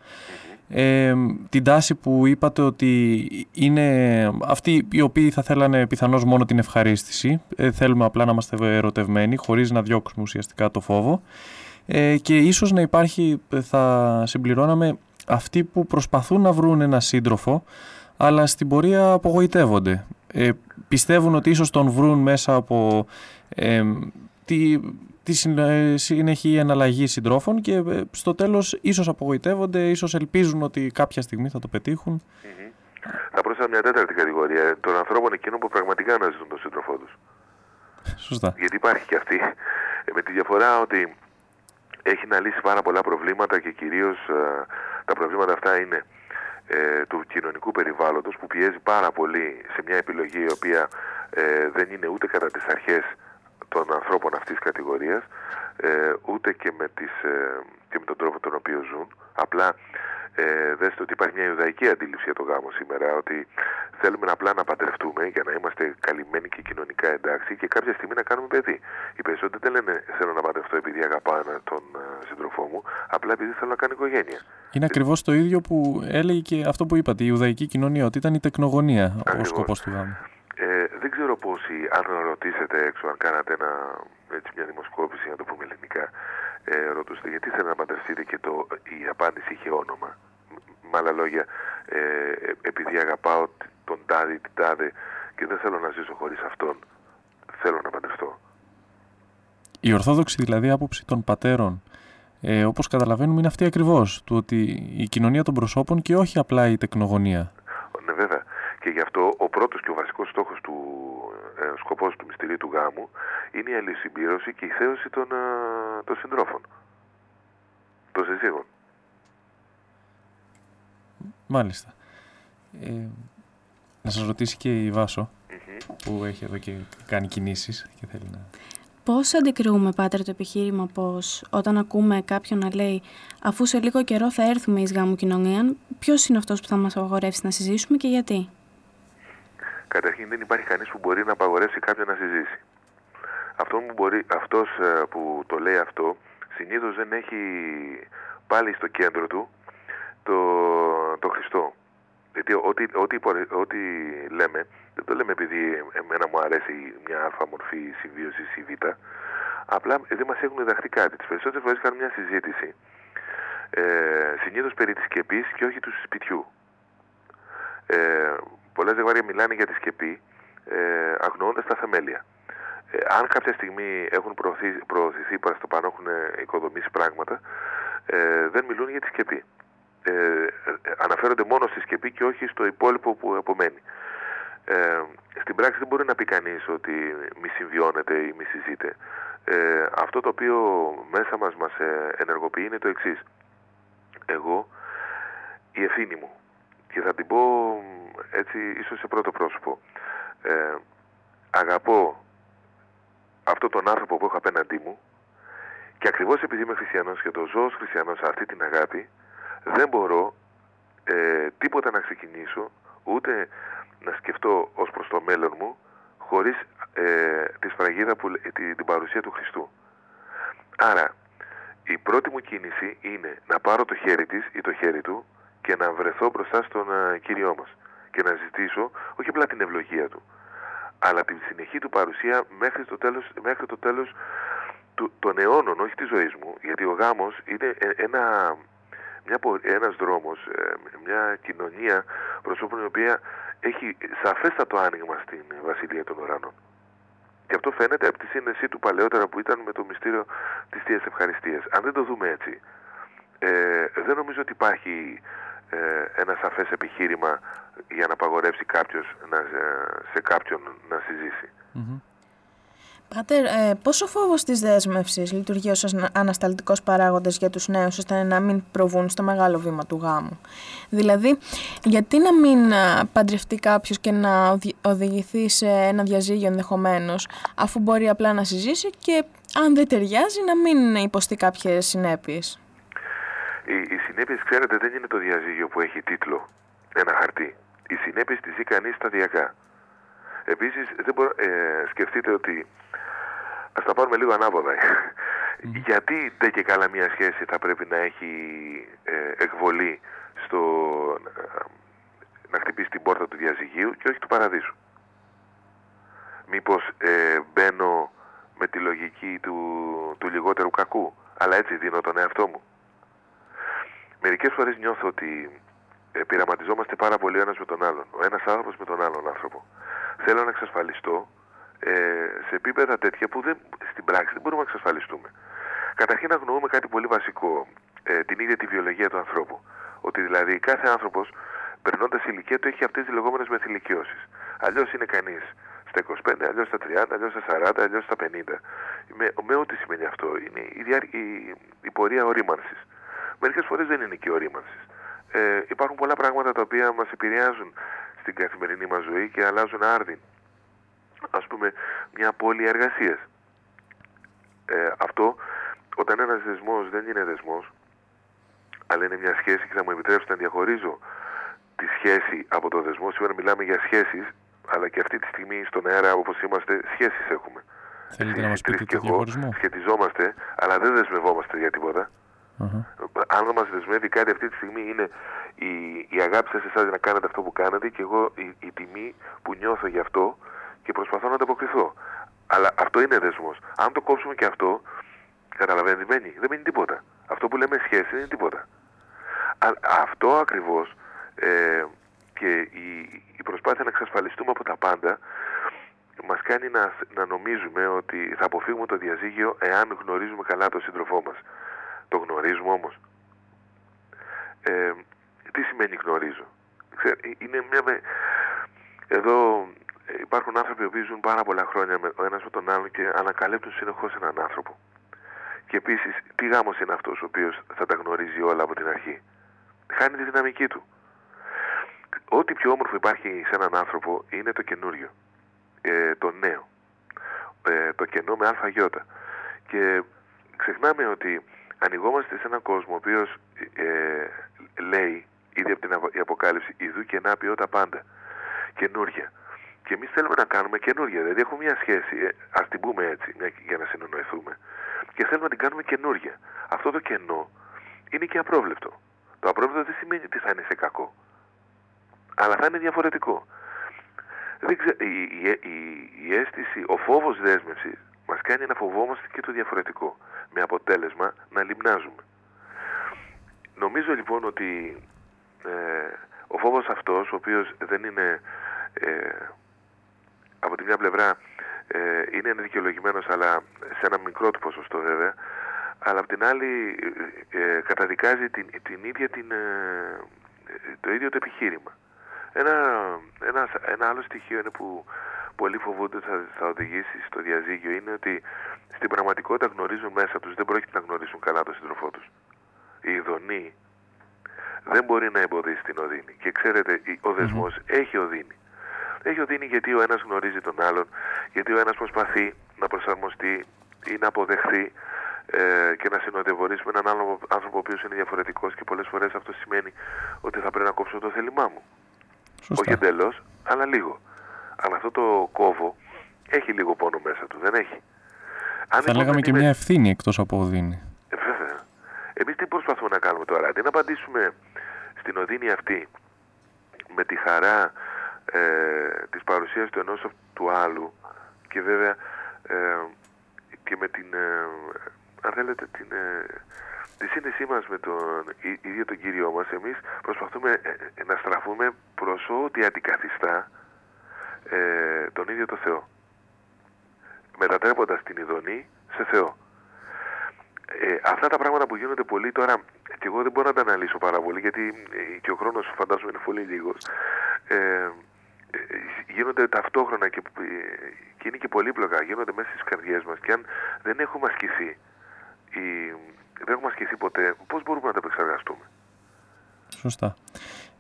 ε, την τάση που είπατε ότι είναι αυτοί οι οποίοι θα θέλανε πιθανώς μόνο την ευχαρίστηση, ε, θέλουμε απλά να είμαστε ερωτευμένοι χωρίς να διώξουμε ουσιαστικά το φόβο ε, και ίσως να υπάρχει, θα συμπληρώναμε, αυτοί που προσπαθούν να βρουν ένα σύντροφο αλλά στην πορεία απογοητεύονται. Ε, πιστεύουν ότι ίσως τον βρουν μέσα από ε, τη, τη συνεχή εναλλαγή συντρόφων και ε, στο τέλος ίσως απογοητεύονται, ίσως ελπίζουν ότι κάποια στιγμή θα το πετύχουν. Mm-hmm. Θα πρόσθεσα μια τέταρτη κατηγορία των ανθρώπων εκείνων που πραγματικά αναζητούν τον σύντροφό τους. Σωστά. Γιατί υπάρχει και αυτή. Ε, με τη διαφορά ότι έχει να λύσει πάρα πολλά προβλήματα και κυρίως ε, τα προβλήματα αυτά είναι ε, του κοινωνικού περιβάλλοντος που πιέζει πάρα πολύ σε μια επιλογή η οποία δεν είναι ούτε κατά τις αρχές των ανθρώπων αυτής της κατηγορίας ε, ούτε και με, τις, ε, και με τον τρόπο τον οποίο ζουν. Απλά ε, δέστε ότι υπάρχει μια ιουδαϊκή αντίληψη για τον γάμο σήμερα ότι θέλουμε απλά να παντρευτούμε για να είμαστε καλυμμένοι και κοινωνικά εντάξει και κάποια στιγμή να κάνουμε παιδί. Οι περισσότεροι δεν λένε θέλω να παντρευτώ επειδή αγαπάω τον ε, σύντροφό μου, απλά επειδή θέλω να κάνω οικογένεια. Είναι ακριβώς το ίδιο που έλεγε και αυτό που είπατε, η Ιουδαϊκή κοινωνία, ότι ήταν η τεκνογωνία Ακριβώς. ο σκοπός του γάμου. Ε, δεν ξέρω πόσοι, αν ρωτήσετε έξω, αν κάνατε ένα, έτσι, μια δημοσκόπηση, να το πούμε ελληνικά, ε, ρωτούσατε γιατί θέλετε να παντρευτείτε και το, η απάντηση είχε όνομα. Με άλλα λόγια, ε, επειδή αγαπάω τον τάδε ή την τάδε και δεν θέλω να ζήσω χωρίς αυτόν, θέλω να παντρευτώ. Η ορθόδοξη δηλαδή άποψη των πατέρων, ε, όπως καταλαβαίνουμε, είναι αυτή ακριβώς, του ότι η κοινωνία των προσώπων και όχι απλά η τεκνογωνία. Ναι βέβαια. Και γι' αυτό ο πρώτος και ο βασικός στόχος του ε, σκοπός του μυστηρίου του γάμου είναι η αλληλοσυμπήρωση και η θέωση των, ε, των συντρόφων, των συζύγων. Μάλιστα. Ε, να σας ρωτήσει και η βασο που έχει εδώ και κάνει κινήσεις και θέλει να... Πώς αντικρούμε, Πάτερ, το επιχείρημα πως όταν ακούμε κάποιον να λέει αφού σε λίγο καιρό θα έρθουμε εις γάμου κοινωνία, ποιος είναι αυτός που θα μας απαγορεύσει να συζήσουμε και γιατί. Καταρχήν δεν υπάρχει κανείς που μπορεί να απαγορεύσει κάποιον να συζήσει. Αυτό που μπορεί, αυτός ε, που το λέει αυτό συνήθως δεν έχει πάλι στο κέντρο του το, το Χριστό. Γιατί ό,τι, ό,τι, ό,τι λέμε, δεν το λέμε επειδή εμένα μου αρέσει μια αλφα μορφή συμβίωση ή β. Απλά δεν μας έχουν διδαχθεί κάτι. Τις περισσότερες φορές κάνουμε μια συζήτηση ε, συνήθως περί της σκεπής και όχι του σπιτιού. Ε, Πολλά ζευγάρια μιλάνε για τη σκεπή ε, αγνοώντας τα θεμέλια. Ε, αν κάποια στιγμή έχουν προωθηθεί, προωθηθεί προς το πάνω, έχουν οικοδομήσει πράγματα, ε, δεν μιλούν για τη σκεπή. Ε, αναφέρονται μόνο στη σκεπή και όχι στο υπόλοιπο που απομένει. Ε, στην πράξη δεν μπορεί να πει κανείς ότι μη συμβιώνεται ή μη συζείτε. Ε, αυτό το οποίο μέσα μας μας ε, ενεργοποιεί είναι το εξής. Εγώ, η ευθύνη μου, και θα την πω έτσι ίσως σε πρώτο πρόσωπο, ε, αγαπώ αυτόν τον άνθρωπο που έχω απέναντί μου και ακριβώς επειδή είμαι χριστιανός και το ζω ως χριστιανός αυτή την αγάπη, δεν μπορώ ε, τίποτα να ξεκινήσω, ούτε να σκεφτώ ως προς το μέλλον μου, χωρίς ε, τη σφραγίδα, που, τη, την παρουσία του Χριστού. Άρα, η πρώτη μου κίνηση είναι να πάρω το χέρι της ή το χέρι του και να βρεθώ μπροστά στον uh, Κύριό μας και να ζητήσω όχι απλά την ευλογία του, αλλά την συνεχή του παρουσία μέχρι το τέλος, μέχρι το τέλος του, των αιώνων, όχι της ζωής μου, γιατί ο γάμος είναι ε, ένα, μια, ένας δρόμος, ε, μια κοινωνία προσώπων η οποία έχει σαφέστατο άνοιγμα στην Βασιλεία των Ουρανών. Και αυτό φαίνεται από τη σύνδεσή του παλαιότερα που ήταν με το μυστήριο της Θείας Ευχαριστίας. Αν δεν το δούμε έτσι, ε, δεν νομίζω ότι υπάρχει ε, ένα σαφές επιχείρημα για να απαγορεύσει κάποιος να, σε κάποιον να συζήσει. Πάτερ, ε, πόσο φόβος της δέσμευσης λειτουργεί ως ανασταλτικός παράγοντας για τους νέους ώστε να μην προβούν στο μεγάλο βήμα του γάμου; Δηλαδή, γιατί να μην παντρευτεί κάποιος και να οδηγηθεί σε ένα διαζύγιο ενδεχομένως, αφού μπορεί απλά να συζήσει και αν δεν ταιριάζει να μην υποστεί κάποιες συνέπειες; Οι, οι συνέπειες, ξέρετε, δεν είναι το διαζύγιο που έχει τίτλο, ένα χαρτί. Οι συνέπειες τις ζει κανείς σταδιακά. Επίσης, δεν ε, σκεφτείτε ότι ας τα πάρουμε λίγο ανάποδα. Γιατί δεν και καλά μια σχέση θα πρέπει να έχει ε, εκβολή στο ε, να χτυπήσει την πόρτα του διαζυγίου και όχι του παραδείσου. Μήπως ε, μπαίνω με τη λογική του, του λιγότερου κακού, αλλά έτσι δίνω τον εαυτό μου. Μερικές φορές νιώθω ότι ε, πειραματιζόμαστε πάρα πολύ ο ένας με τον άλλον, ο ένας άνθρωπος με τον άλλον άνθρωπο. Θέλω να εξασφαλιστώ ε, σε επίπεδα τέτοια που δεν, στην πράξη δεν μπορούμε να εξασφαλιστούμε. Καταρχήν αγνοούμε κάτι πολύ βασικό, ε, την ίδια τη βιολογία του ανθρώπου. Ότι δηλαδή κάθε άνθρωπος περνώντας ηλικία του έχει αυτές τις λεγόμενες μεθυλικιώσεις. Αλλιώς είναι κανείς στα 25, αλλιώς στα 30, αλλιώς στα 40, αλλιώς στα 50. Με, με ό,τι σημαίνει αυτό. Είναι η, η, η πορεία ορίμανσης. Μερικές φορές δεν είναι και ορίμανσης. Ε, υπάρχουν πολλά πράγματα τα οποία μας επηρεάζουν στην καθημερινή μας ζωή και αλλάζουν άρδιν ας πούμε μια πόλη εργασίας. Ε, αυτό όταν ένας δεσμός δεν είναι δεσμός αλλά είναι μια σχέση και θα μου επιτρέψει να διαχωρίζω τη σχέση από το δεσμό. Σήμερα μιλάμε για σχέσεις αλλά και αυτή τη στιγμή στον αέρα όπως είμαστε σχέσεις έχουμε. Θέλετε να μας πείτε το διαχωρισμό; Σχετιζόμαστε αλλά δεν δεσμευόμαστε για τίποτα. Uh-huh. Αν δεν μας δεσμεύει κάτι αυτή τη στιγμή είναι η, η αγάπη σας εσάς να κάνετε αυτό που κάνετε και εγώ η, η τιμή που νιώθω γι' αυτό και προσπαθώ να ανταποκριθώ. Αλλά αυτό είναι δεσμός. Αν το κόψουμε και αυτό, καταλαβαίνετε τι μένει. Δεν μείνει τίποτα. Αυτό που λέμε σχέση δεν είναι τίποτα. Α, αυτό ακριβώς ε, και η, η προσπάθεια να εξασφαλιστούμε από τα πάντα μας κάνει να, να νομίζουμε ότι θα αποφύγουμε το διαζύγιο εάν γνωρίζουμε καλά τον σύντροφό μας. Το γνωρίζουμε όμως. Ε, τι σημαίνει γνωρίζω; Ξέρε, ε, είναι μια... Εδώ υπάρχουν άνθρωποι που ζουν πάρα πολλά χρόνια με, ο ένας με τον άλλον και ανακαλύπτουν συνεχώς έναν άνθρωπο. Και επίσης, τι γάμος είναι αυτός ο οποίος θα τα γνωρίζει όλα από την αρχή; Χάνει τη δυναμική του. Ό,τι πιο όμορφο υπάρχει σε έναν άνθρωπο είναι το καινούριο. Ε, το νέο. Ε, το κενό με αλφαγιώτα. Και ξεχνάμε ότι ανοιγόμαστε σε έναν κόσμο ο οποίος ε, λέει ήδη από την Αποκάλυψη «Ιδού και να ποιότητα πάντα». Καινούρια. Και εμείς θέλουμε να κάνουμε καινούργια. Δηλαδή, έχουμε μια σχέση, ε, ας την πούμε έτσι, για να συνεννοηθούμε, και θέλουμε να την κάνουμε καινούργια. Αυτό το κενό είναι και απρόβλεπτο. Το απρόβλεπτο δεν σημαίνει ότι θα είναι σε κακό. Αλλά θα είναι διαφορετικό. Δεν ξε... η, η, η, η αίσθηση, ο φόβος δέσμευσης μας κάνει να φοβόμαστε και το διαφορετικό. Με αποτέλεσμα να λιμνάζουμε. Νομίζω λοιπόν ότι ε, ο φόβος αυτός, ο οποίος δεν είναι ε, από τη μια πλευρά ε, είναι δικαιολογημένο αλλά σε ένα μικρό του ποσοστό βέβαια αλλά από την άλλη ε, καταδικάζει την, την ίδια την, ε, το ίδιο το επιχείρημα. Ένα, ένα, ένα άλλο στοιχείο είναι που πολλοί φοβούνται ότι θα, θα οδηγήσει στο διαζύγιο είναι ότι στην πραγματικότητα γνωρίζουν μέσα τους, δεν πρόκειται να γνωρίσουν καλά τον σύντροφό τους. Η ειδονή δεν μπορεί να εμποδίσει την οδύνη. Και ξέρετε, ο δεσμός έχει οδύνη. Έχει οδύνη γιατί ο ένας γνωρίζει τον άλλον, γιατί ο ένας προσπαθεί να προσαρμοστεί ή να αποδεχθεί ε, και να συνοδευορήσει με έναν άλλο άνθρωπο ο οποίος είναι διαφορετικός και πολλές φορές αυτό σημαίνει ότι θα πρέπει να κόψω το θέλημά μου. Σωστά. Όχι εντελώς, αλλά λίγο. Αλλά αυτό το κόβο έχει λίγο πόνο μέσα του, δεν έχει. Αν θα λέγαμε και μια ευθύνη εκτός από οδύνη. Ε, βέβαια. Εμείς τι προσπαθούμε να κάνουμε τώρα, αντί να απαντήσουμε στην οδύνη αυτή με τη χαρά ε, της παρουσίας του ενός του άλλου και βέβαια ε, και με την, ε, αν θέλετε, την, ε, τη σύνδεσή μας με τον ίδιο τον Κύριό μας, εμείς προσπαθούμε ε, να στραφούμε προς ό,τι αντικαθιστά τον ίδιο το Θεό. Μετατρέποντας την ειδονή σε Θεό. Ε, αυτά τα πράγματα που γίνονται πολύ τώρα, και εγώ δεν μπορώ να τα αναλύσω πάρα πολύ, γιατί ε, και ο χρόνος φαντάζομαι είναι πολύ λίγος, ε, γίνονται ταυτόχρονα και, και είναι και πολύπλοκα, γίνονται μέσα στις καρδιές μας και αν δεν έχουμε ασκηθεί, η, δεν έχουμε ασκηθεί ποτέ, πώς μπορούμε να τα επεξεργαστούμε; Σωστά.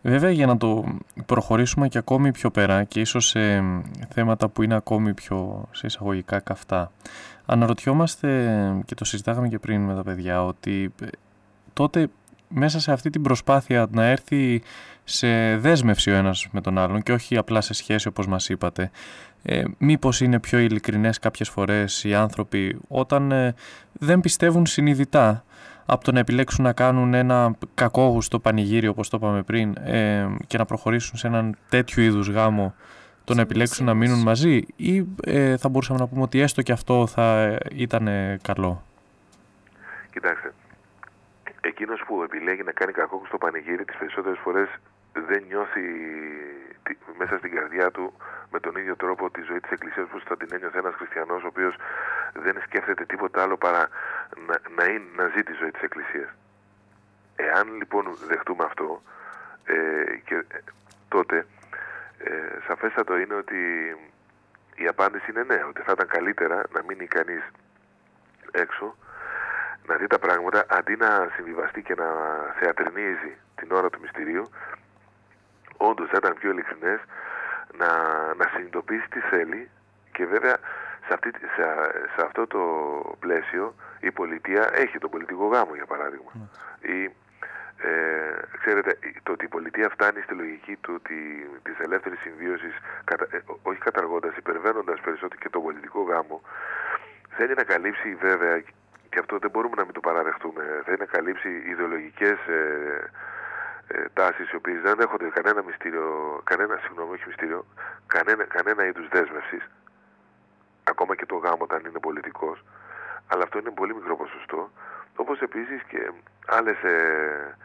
Βέβαια για να το προχωρήσουμε και ακόμη πιο πέρα και ίσως σε θέματα που είναι ακόμη πιο σε εισαγωγικά καυτά αναρωτιόμαστε και το συζητάγαμε και πριν με τα παιδιά ότι ε, τότε μέσα σε αυτή την προσπάθεια να έρθει σε δέσμευση ο ένας με τον άλλον και όχι απλά σε σχέση όπως μας είπατε ε, μήπως είναι πιο ειλικρινές κάποιες φορές οι άνθρωποι όταν ε, δεν πιστεύουν συνειδητά από το να επιλέξουν να κάνουν ένα κακόγουστο πανηγύρι όπως το είπαμε πριν ε, και να προχωρήσουν σε έναν τέτοιο είδους γάμο το να επιλέξουν να μείνουν μαζί ή ε, θα μπορούσαμε να πούμε ότι έστω και αυτό θα ήταν καλό; Κοιτάξτε, εκείνος που επιλέγει να κάνει κακόγουστο πανηγύρι τις περισσότερες φορές δεν νιώθει μέσα στην καρδιά του με τον ίδιο τρόπο τη ζωή της Εκκλησίας που θα την ένιωθε ένας χριστιανός ο οποίος δεν σκέφτεται τίποτα άλλο παρά να, να, είναι, να ζει τη ζωή της Εκκλησίας. Εάν λοιπόν δεχτούμε αυτό ε, και ε, τότε ε, σαφέστατο είναι ότι η απάντηση είναι ναι, ότι θα ήταν καλύτερα να μείνει κανείς έξω να δει τα πράγματα αντί να συμβιβαστεί και να θεατρινίζει την ώρα του μυστηρίου όντως θα ήταν πιο ειλικρινές να, να συνειδητοποιήσει τι θέλει και βέβαια σε, αυτή, σε, σε αυτό το πλαίσιο η πολιτεία έχει τον πολιτικό γάμο για παράδειγμα. Ναι. Η, ε, ξέρετε, το ότι η πολιτεία φτάνει στη λογική του τη, της ελεύθερης συμβίωσης κατα, ε, όχι καταργώντας, υπερβαίνοντας περισσότερο και τον πολιτικό γάμο θέλει να καλύψει βέβαια και αυτό δεν μπορούμε να μην το παραδεχτούμε θέλει να καλύψει ιδεολογικές ε, ε, τάσεις οι οποίες δεν δέχονται κανένα μυστήριο, κανένα συγγνώμη, όχι μυστήριο, κανένα, κανένα είδους δέσμευσης, ακόμα και το γάμο όταν είναι πολιτικός, αλλά αυτό είναι πολύ μικρό ποσοστό, όπως επίσης και άλλες, ε,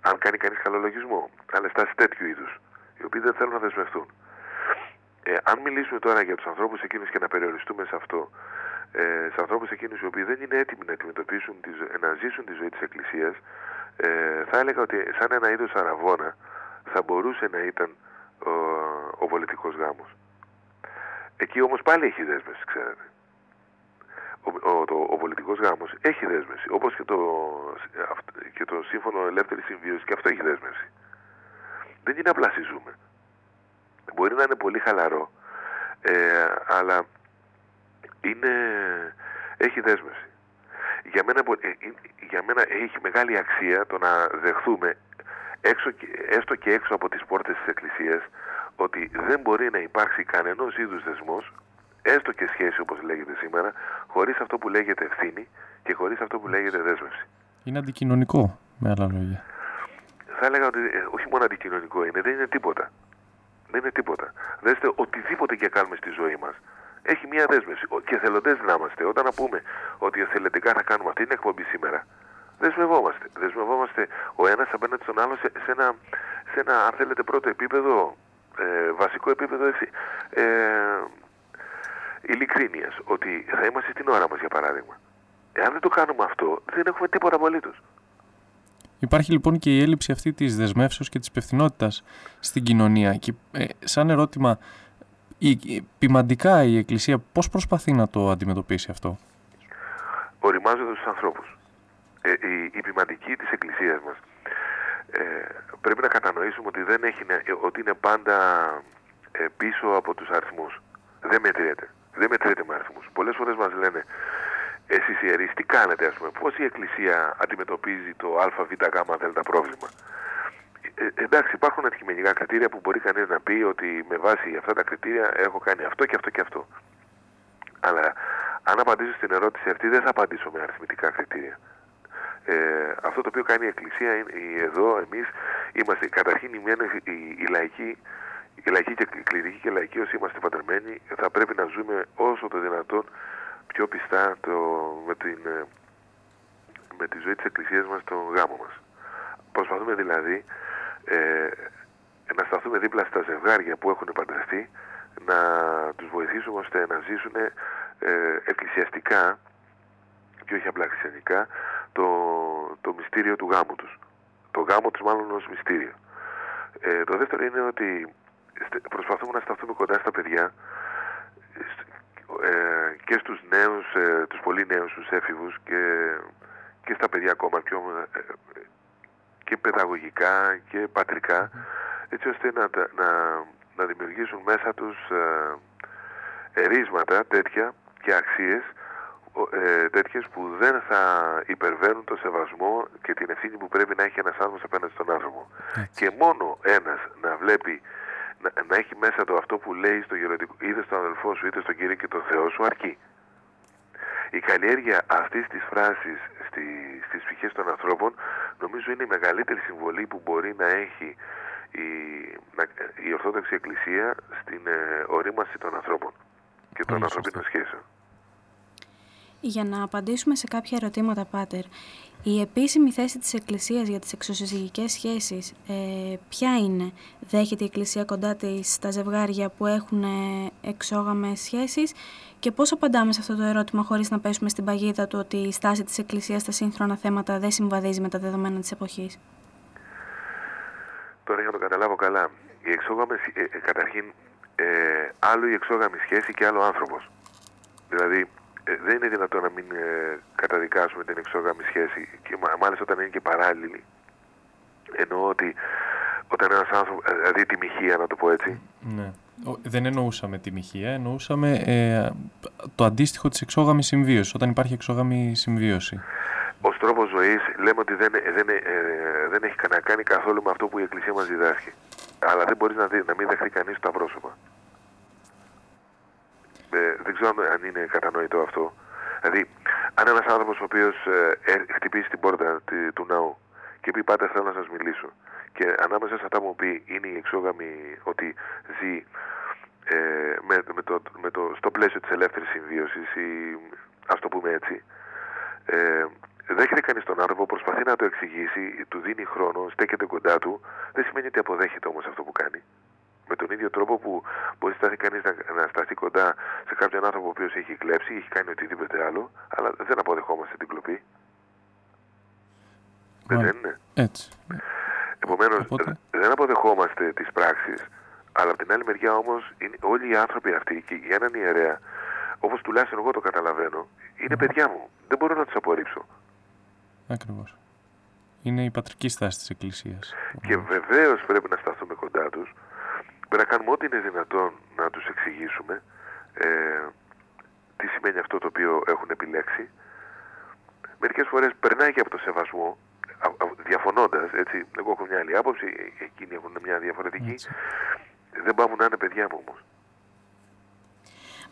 αν κάνει κανείς καλό λογισμό, άλλες τάσεις τέτοιου είδους, οι οποίοι δεν θέλουν να δεσμευτούν. Ε, αν μιλήσουμε τώρα για τους ανθρώπους εκείνους και να περιοριστούμε σε αυτό, ε, σε ανθρώπους εκείνους οι οποίοι δεν είναι έτοιμοι να αντιμετωπίσουν, να ζήσουν τη ζωή της Εκκλησίας, ε, θα έλεγα ότι σαν ένα είδος αραβόνα θα μπορούσε να ήταν ο, ο πολιτικός γάμος. Εκεί όμως πάλι έχει δέσμευση, ξέρετε. Ο, ο, το, ο πολιτικός γάμος έχει δέσμευση, όπως και το, και το Σύμφωνο Ελεύθερης Συμβίωσης και αυτό έχει δέσμευση. Δεν είναι απλά συζούμε. Μπορεί να είναι πολύ χαλαρό, ε, αλλά είναι, έχει δέσμευση για μένα, ε, ε, για μένα έχει μεγάλη αξία το να δεχθούμε έξω, έστω και έξω από τις πόρτες της Εκκλησίας ότι δεν μπορεί να υπάρξει κανένας είδους δεσμός έστω και σχέση όπως λέγεται σήμερα χωρίς αυτό που λέγεται ευθύνη και χωρίς αυτό που λέγεται δέσμευση. Είναι αντικοινωνικό με άλλα λόγια. Θα έλεγα ότι ε, όχι μόνο αντικοινωνικό είναι, δεν είναι τίποτα. Δεν είναι τίποτα. Δέστε οτιδήποτε και κάνουμε στη ζωή μας έχει μια δέσμευση. Και θελοντές να είμαστε. Όταν να πούμε ότι θελετικά θα κάνουμε αυτή την εκπομπή σήμερα, δεσμευόμαστε. Δεσμευόμαστε ο ένας απέναντι στον άλλο σε, σε, ένα, σε ένα, αν θέλετε, πρώτο επίπεδο, ε, βασικό επίπεδο ε, ειλικρίνειας. Ότι θα είμαστε στην ώρα μας, για παράδειγμα. Εάν δεν το κάνουμε αυτό, δεν έχουμε τίποτα απολύτως. Υπάρχει λοιπόν και η έλλειψη αυτή της δεσμεύσεως και της υπευθυνότητας στην κοινωνία. Και ε, σαν ερώτημα, Η, ποιμαντικά η Εκκλησία πώς προσπαθεί να το αντιμετωπίσει αυτό; Οριμάζοντας τους ανθρώπους. Ε, η, η ποιμαντική της Εκκλησίας μας ε, πρέπει να κατανοήσουμε ότι, δεν έχει, ότι είναι πάντα ε, πίσω από τους αριθμούς. Δεν μετριέται. Δεν μετριέται με αριθμούς. Πολλές φορές μας λένε εσείς ιερείς τι κάνετε ας πούμε. Πώς η Εκκλησία αντιμετωπίζει το α, β, γ, δ πρόβλημα. Ε, εντάξει, υπάρχουν αντικειμενικά κριτήρια που μπορεί κανείς να πει ότι με βάση αυτά τα κριτήρια έχω κάνει αυτό και αυτό και αυτό. Αλλά αν απαντήσω στην ερώτηση αυτή δεν θα απαντήσω με αριθμητικά κριτήρια. Ε, αυτό το οποίο κάνει η Εκκλησία είναι, εδώ εμείς είμαστε καταρχήν η, η, η λαϊκή η λαϊκή και η κληρική και λαϊκή όσοι είμαστε παντρεμένοι θα πρέπει να ζούμε όσο το δυνατόν πιο πιστά το, με, την, ε, με τη ζωή της Εκκλησίας μας, τον γάμο μας. Προσπαθούμε δηλαδή ε, να σταθούμε δίπλα στα ζευγάρια που έχουν παντρευτεί, να τους βοηθήσουμε ώστε να ζήσουν ε, εκκλησιαστικά και όχι απλά χριστιανικά το, το μυστήριο του γάμου τους. Το γάμο τους μάλλον ως μυστήριο. Ε, το δεύτερο είναι ότι προσπαθούμε να σταθούμε κοντά στα παιδιά ε, και στους νέους, ε, τους πολύ νέους, τους έφηβους και, και στα παιδιά ακόμα πιο, ε, και παιδαγωγικά και πατρικά έτσι ώστε να, να, να δημιουργήσουν μέσα τους ε, ερίσματα τέτοια και αξίες ε, τέτοιες που δεν θα υπερβαίνουν το σεβασμό και την ευθύνη που πρέπει να έχει ένας άνθρωπος απέναντι στον άνθρωπο. Και μόνο ένας να βλέπει να, να έχει μέσα το αυτό που λέει στο γεροντικό, είτε στον αδελφό σου είτε στον Κύριο και τον Θεό σου αρκεί. Η καλλιέργεια αυτής της φράσης στη, στις ψυχές των ανθρώπων νομίζω είναι η μεγαλύτερη συμβολή που μπορεί να έχει η, η Ορθόδοξη Εκκλησία στην ε, ορίμαση των ανθρώπων και των ανθρωπίνων σχέσεων. Για να απαντήσουμε σε κάποια ερωτήματα, Πάτερ, η επίσημη θέση της Εκκλησίας για τις εξωσυζυγικές σχέσεις ε, ποια είναι, δέχεται η Εκκλησία κοντά της στα ζευγάρια που έχουν ε, εξόγαμες σχέσεις; Και πώς απαντάμε σε αυτό το ερώτημα χωρίς να πέσουμε στην παγίδα του ότι η στάση της Εκκλησίας στα σύγχρονα θέματα δεν συμβαδίζει με τα δεδομένα της εποχής; Τώρα για να το καταλάβω καλά, οι εξόγαμες, ε, ε καταρχήν, ε, άλλο η εξόγαμη σχέση και άλλο άνθρωπος. Δηλαδή, ε, δεν είναι δυνατό να μην ε, καταδικάσουμε την εξόγαμη σχέση και μάλιστα όταν είναι και παράλληλη. Εννοώ ότι όταν ένας άνθρωπο, ε, δηλαδή τη μοιχεία να το πω έτσι. Ναι. Δεν εννοούσαμε τη μοιχεία, εννοούσαμε ε, το αντίστοιχο της εξόγαμης συμβίωσης, όταν υπάρχει εξόγαμη συμβίωση. Ω τρόπος ζωής λέμε ότι δεν, δεν, ε, δεν έχει να κάνει καθόλου με αυτό που η Εκκλησία μας διδάσκει. Αλλά δεν μπορείς να, να μην δεχτεί κανείς τα πρόσωπα. Ε, δεν ξέρω αν είναι κατανοητό αυτό. Δηλαδή, αν ένας άνθρωπος ο οποίος ε, ε, χτυπήσει την πόρτα του ναού και πει πάτε θέλω να σας μιλήσω και ανάμεσα σε αυτά μου πει είναι η εξόγαμη ότι ζει ε, με, με, το, με το, στο πλαίσιο της ελεύθερης συμβίωσης ή ας το πούμε έτσι ε, δέχεται κανείς τον άνθρωπο, προσπαθεί να το εξηγήσει, του δίνει χρόνο, στέκεται κοντά του δεν σημαίνει ότι αποδέχεται όμως αυτό που κάνει με τον ίδιο τρόπο που μπορεί σταθεί κανείς να, να σταθεί κοντά σε κάποιον άνθρωπο ο οποίος έχει κλέψει, έχει κάνει οτιδήποτε άλλο, αλλά δεν αποδεχόμαστε την κλοπή. Δεν είναι. Έτσι. Επομένως, δεν αποδεχόμαστε τις πράξεις, αλλά από την άλλη μεριά όμως όλοι οι άνθρωποι αυτοί και για έναν ιερέα, όπως τουλάχιστον εγώ το καταλαβαίνω, είναι παιδιά μου. Δεν μπορώ να τους απορρίψω. Ακριβώς. Είναι η πατρική στάση της Εκκλησίας. Και βεβαίως πρέπει να σταθούμε κοντά τους, Πρέπει να κάνουμε ό,τι είναι δυνατόν να τους εξηγήσουμε ε, τι σημαίνει αυτό το οποίο έχουν επιλέξει. Μερικές φορές περνάει και από το σεβασμό, διαφωνώντας, έτσι, εγώ έχω μια άλλη άποψη, εκείνοι έχουν μια διαφορετική. Δεν πάμε να είναι παιδιά μου όμως.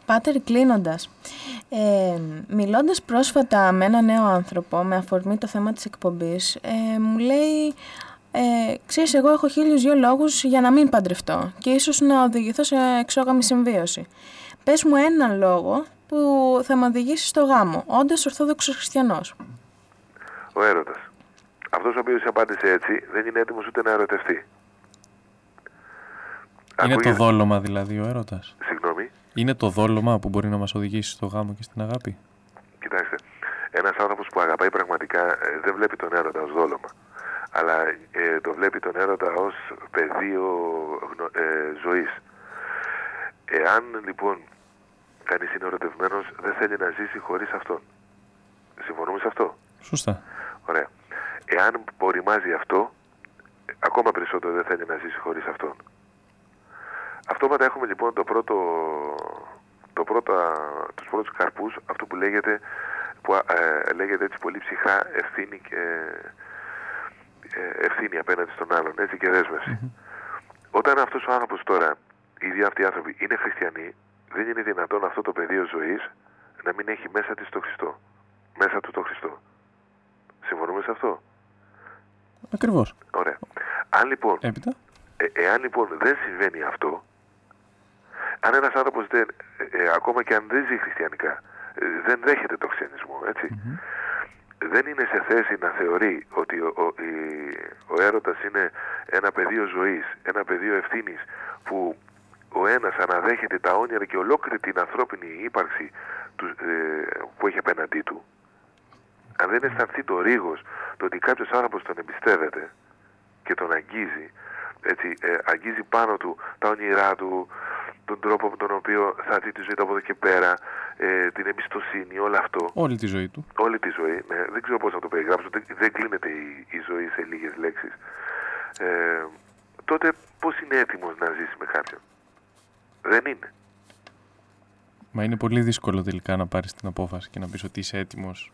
Πάτερ κλείνοντας, ε, μιλώντας πρόσφατα με ένα νέο άνθρωπο με αφορμή το θέμα της εκπομπής, ε, μου λέει ε, ξέρεις, εγώ έχω χίλιους δυο λόγους για να μην παντρευτώ και ίσως να οδηγηθώ σε εξόγαμη συμβίωση. Πες μου έναν λόγο που θα με οδηγήσει στο γάμο, όντας ορθόδοξος χριστιανός. Ο έρωτας. Αυτός ο οποίος απάντησε έτσι δεν είναι έτοιμος ούτε να ερωτευτεί. Είναι το δόλωμα δηλαδή ο έρωτας; Συγγνώμη. Είναι το δόλωμα που μπορεί να μας οδηγήσει στο γάμο και στην αγάπη; Κοιτάξτε, ένας άνθρωπος που αγαπάει πραγματικά ε, δεν βλέπει τον έρωτα ως δόλωμα αλλά ε, το βλέπει τον έρωτα ως πεδίο ε, ζωής. Εάν λοιπόν κανείς είναι ερωτευμένος δεν θέλει να ζήσει χωρίς αυτόν. Συμφωνούμε σε αυτό; Σωστά. Ωραία. Εάν οριμάζει αυτό, ακόμα περισσότερο δεν θέλει να ζήσει χωρίς αυτόν. Αυτόματα έχουμε λοιπόν το πρώτο, το πρώτο, τους πρώτους καρπούς, αυτό που λέγεται, που, ε, λέγεται έτσι πολύ ψυχρά ευθύνη και ε, ευθύνη απέναντι στον άλλον, έτσι και δεσμευση Όταν αυτός ο άνθρωπος τώρα, οι δύο αυτοί άνθρωποι είναι χριστιανοί, δεν είναι δυνατόν αυτό το πεδίο ζωής να μην έχει μέσα της το Χριστό. Μέσα του το Χριστό. Συμφωνούμε σε αυτό; Ακριβώς. Ωραία. Αν λοιπόν, Έπειτα. ε, εάν λοιπόν δεν συμβαίνει αυτό, αν ένας άνθρωπος δεν, ε, ε, ακόμα και αν δεν ζει χριστιανικά, ε, δεν δέχεται το χριστιανισμό, έτσι, δεν είναι σε θέση να θεωρεί ότι ο, ο, η- ο έρωτας είναι ένα πεδίο ζωής, ένα πεδίο ευθύνης που ο ένας αναδέχεται τα όνειρα και ολόκληρη την ανθρώπινη ύπαρξη του, ε, που έχει απέναντί του, αν δεν αισθανθεί το ρίγος το ότι κάποιος άνθρωπος τον εμπιστεύεται και τον αγγίζει, έτσι, ε, αγγίζει πάνω του τα όνειρά του, τον τρόπο με τον οποίο θα δει τη ζωή του από εδώ και πέρα, ε, την εμπιστοσύνη, όλο αυτό Όλη τη ζωή του. όλη τη ζωή, ναι, δεν ξέρω πώς να το περιγράψω, δεν, δεν κλείνεται η, η ζωή σε λίγες λέξεις, ε, τότε πώς είναι έτοιμος να ζήσει με κάποιον; Δεν είναι. Μα είναι πολύ δύσκολο τελικά να πάρεις την απόφαση και να πεις ότι είσαι έτοιμος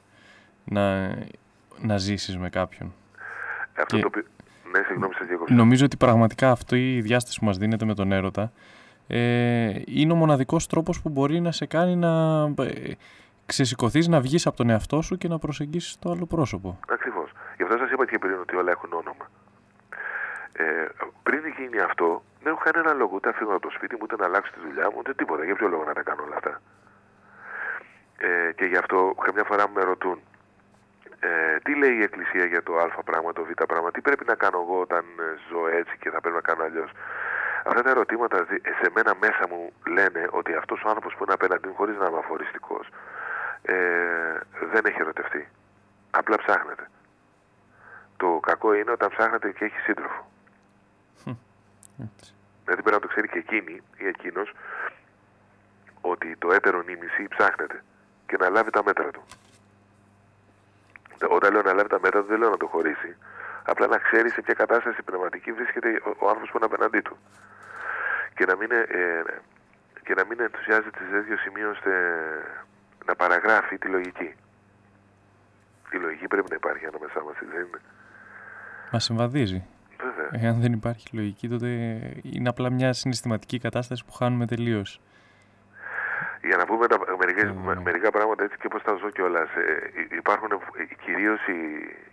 να, να ζήσεις με κάποιον. Αυτό Και- το οποίο... Ναι, συγγνώμη, σας διακόψα. Νομίζω ότι πραγματικά αυτή η διάσταση που μας δίνεται με τον έρωτα ε, είναι ο μοναδικός τρόπος που μπορεί να σε κάνει να ε, ξεσηκωθείς, να βγεις από τον εαυτό σου και να προσεγγίσεις το άλλο πρόσωπο. Ακριβώς. Γι' αυτό σας είπα και πριν ότι όλα έχουν όνομα. Ε, πριν γίνει αυτό, δεν έχω κανένα λόγο ούτε να φύγω από το σπίτι μου, ούτε να αλλάξω τη δουλειά μου, ούτε τίποτα. Για ποιο λόγο να τα κάνω όλα αυτά; Ε, και γι' αυτό καμιά φορά με ρωτούν ε, τι λέει η Εκκλησία για το Α πράγμα, το Β πράγμα, τι πρέπει να κάνω εγώ όταν ε, ζω έτσι και θα πρέπει να κάνω αλλιώς; Αυτά τα ερωτήματα δι- σε μένα μέσα μου λένε ότι αυτός ο άνθρωπος που είναι απέναντί μου χωρίς να είμαι αφοριστικός ε, δεν έχει ερωτευτεί. Απλά ψάχνεται. Το κακό είναι όταν ψάχνεται και έχει σύντροφο. Έτσι. Δηλαδή πρέπει να το ξέρει και εκείνη ή εκείνος ότι το έτερο νήμιση ψάχνεται και να λάβει τα μέτρα του. Όταν λέω να λάβει τα μέτρα του δεν λέω να το χωρίσει. Απλά να ξέρει σε ποια κατάσταση πνευματική βρίσκεται ο, ο άνθρωπος που είναι απέναντί του. Και να μην, ε, ε, και να μην ενθουσιάζεται σε τέτοιο σημείο ώστε να παραγράφει τη λογική. Η λογική πρέπει να υπάρχει ανάμεσά μας, έτσι δεν είναι; Μα συμβαδίζει. Βέβαια. Εάν δεν υπάρχει λογική, τότε είναι απλά μια συναισθηματική κατάσταση που χάνουμε τελείως. Για να πούμε τα, μερικές, Ε, με- μερικά πράγματα έτσι και πώς τα ζω κιόλας. Ε, υ- υπάρχουν ε, κυρίως οι,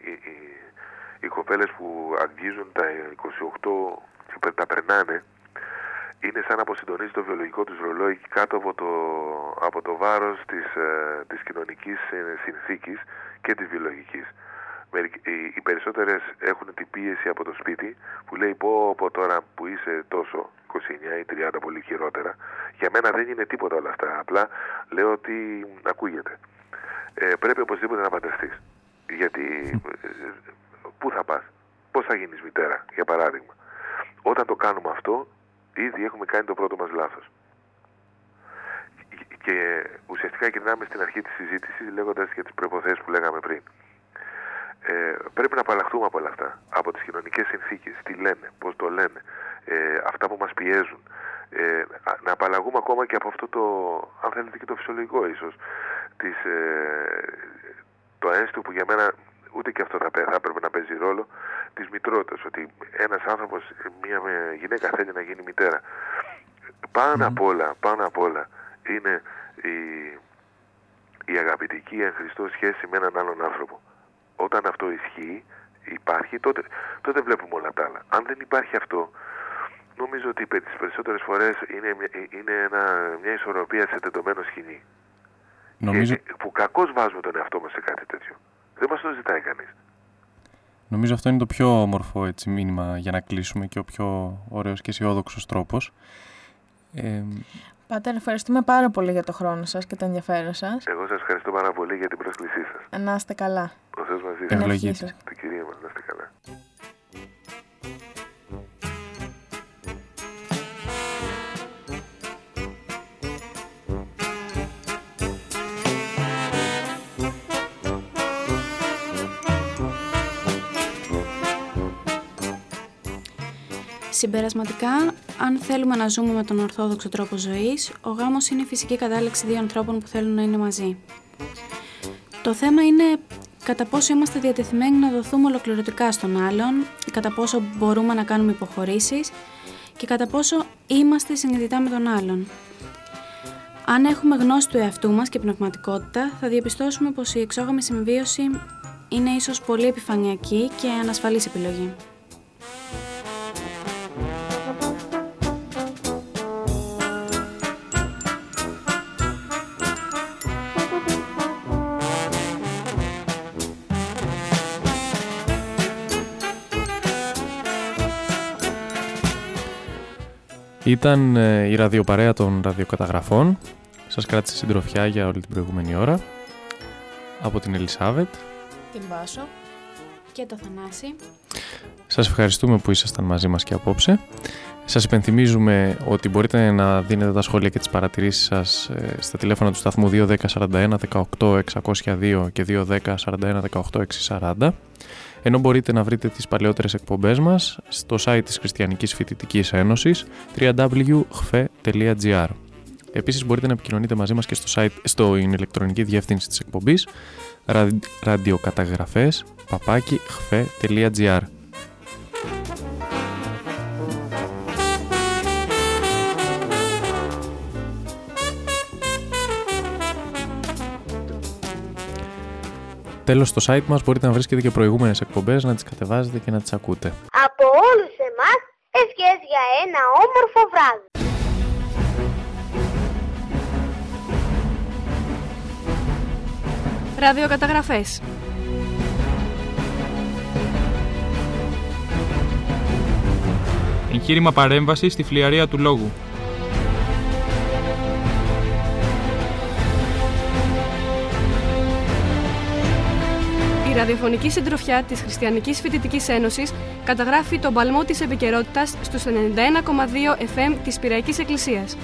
οι, οι, οι κοπέλες που αγγίζουν τα 28 και πε- τα περνάνε. Είναι σαν να αποσυντονίζει το βιολογικό τους ρολόι κάτω από το, από το βάρος της, ε, της κοινωνικής ε, συνθήκης και της βιολογικής. Μερικ- Οι, οι περισσότερες έχουν την πίεση από το σπίτι που λέει πω, πω τώρα που είσαι τόσο 29 ή 30 πολύ χειρότερα για μένα δεν είναι τίποτα όλα αυτά απλά λέω ότι ακούγεται. Ε, πρέπει οπωσδήποτε να παντρευτείς γιατί ε, πού θα πας πώς θα γίνεις μητέρα για παράδειγμα. Όταν το κάνουμε αυτό ήδη έχουμε κάνει το πρώτο μας λάθος. Και ουσιαστικά γυρνάμε στην αρχή της συζήτησης λέγοντας για τις προϋποθέσεις που λέγαμε πριν ε, πρέπει να απαλλαχθούμε από όλα αυτά. Από τις κοινωνικές συνθήκες, τι λένε, πώς το λένε, ε, αυτά που μας πιέζουν. Ε, α- να απαλλαγούμε ακόμα και από αυτό το, αν θέλετε και το φυσιολογικό ίσως, της, ε, το αίσθητο που για μένα ούτε και αυτό θα, πέ- θα έπρεπε να παίζει ρόλο, της μητρότητας. Ότι ένας άνθρωπος, μια με- γυναίκα θέλει να γίνει μητέρα. Πάνω απ' όλα, πάνω απ' όλα, είναι η, η αγαπητική εν Χριστώ σχέση με έναν άλλον άνθρωπο. Όταν αυτό ισχύει, υπάρχει, τότε, τότε βλέπουμε όλα τα άλλα. Αν δεν υπάρχει αυτό, νομίζω ότι πε- τις περισσότερες φορές είναι, μια- είναι ένα, μια ισορροπία σε τεντωμένο σκηνή. Νομίζω, Και, που κακώς βάζουμε τον εαυτό μας σε κάτι τέτοιο. Δεν μας το ζητάει κανείς. νομίζω αυτό είναι το πιο όμορφο έτσι, μήνυμα για να κλείσουμε και ο πιο ωραίος και αισιόδοξος τρόπος. Ε, Πάτερ, ευχαριστούμε πάρα πολύ για το χρόνο σας και το ενδιαφέρον σας. Εγώ σας ευχαριστώ πάρα πολύ για την πρόσκλησή σας. Να είστε καλά. Μαζί. Συμπερασματικά, αν θέλουμε να ζούμε με τον ορθόδοξο τρόπο ζωής, ο γάμος είναι η φυσική κατάληξη δύο ανθρώπων που θέλουν να είναι μαζί. Το θέμα είναι κατά πόσο είμαστε διατεθειμένοι να δοθούμε ολοκληρωτικά στον άλλον, κατά πόσο μπορούμε να κάνουμε υποχωρήσεις και κατά πόσο είμαστε συνειδητά με τον άλλον. Αν έχουμε γνώση του εαυτού μας και πνευματικότητα, θα διαπιστώσουμε πως η εξόγαμη συμβίωση είναι ίσως πολύ επιφανειακή και ανασφαλής επιλογή. Ήταν ε, η ραδιοπαρέα των ραδιοκαταγραφών. Σας κράτησε συντροφιά για όλη την προηγούμενη ώρα. Από την Ελισάβετ. Την Βάσο. Και το Θανάση. Σας ευχαριστούμε που ήσασταν μαζί μας και απόψε. Σας υπενθυμίζουμε ότι μπορείτε να δίνετε τα σχόλια και τις παρατηρήσεις σας ε, στα τηλέφωνα του σταθμού 210 41 18 602 και 210 41 18 640 ενώ μπορείτε να βρείτε τις παλαιότερες εκπομπές μας στο site της Χριστιανικής Φοιτητικής Ένωσης www.hfe.gr Επίσης μπορείτε να επικοινωνείτε μαζί μας και στο, site, στο ηλεκτρονική διεύθυνση της εκπομπής ραδιοκαταγραφές παπάκι Τέλος, στο site μας μπορείτε να βρίσκετε και προηγούμενες εκπομπές, να τις κατεβάζετε και να τις ακούτε. Από όλους εμάς, ευχές για ένα όμορφο βράδυ. Ραδιοκαταγραφές Εγχείρημα παρέμβασης στη φλιαρία του λόγου. Η ραδιοφωνική συντροφιά της Χριστιανικής Φοιτητικής Ένωσης καταγράφει τον παλμό της επικαιρότητας στους 91,2 FM της Πυραϊκής Εκκλησίας.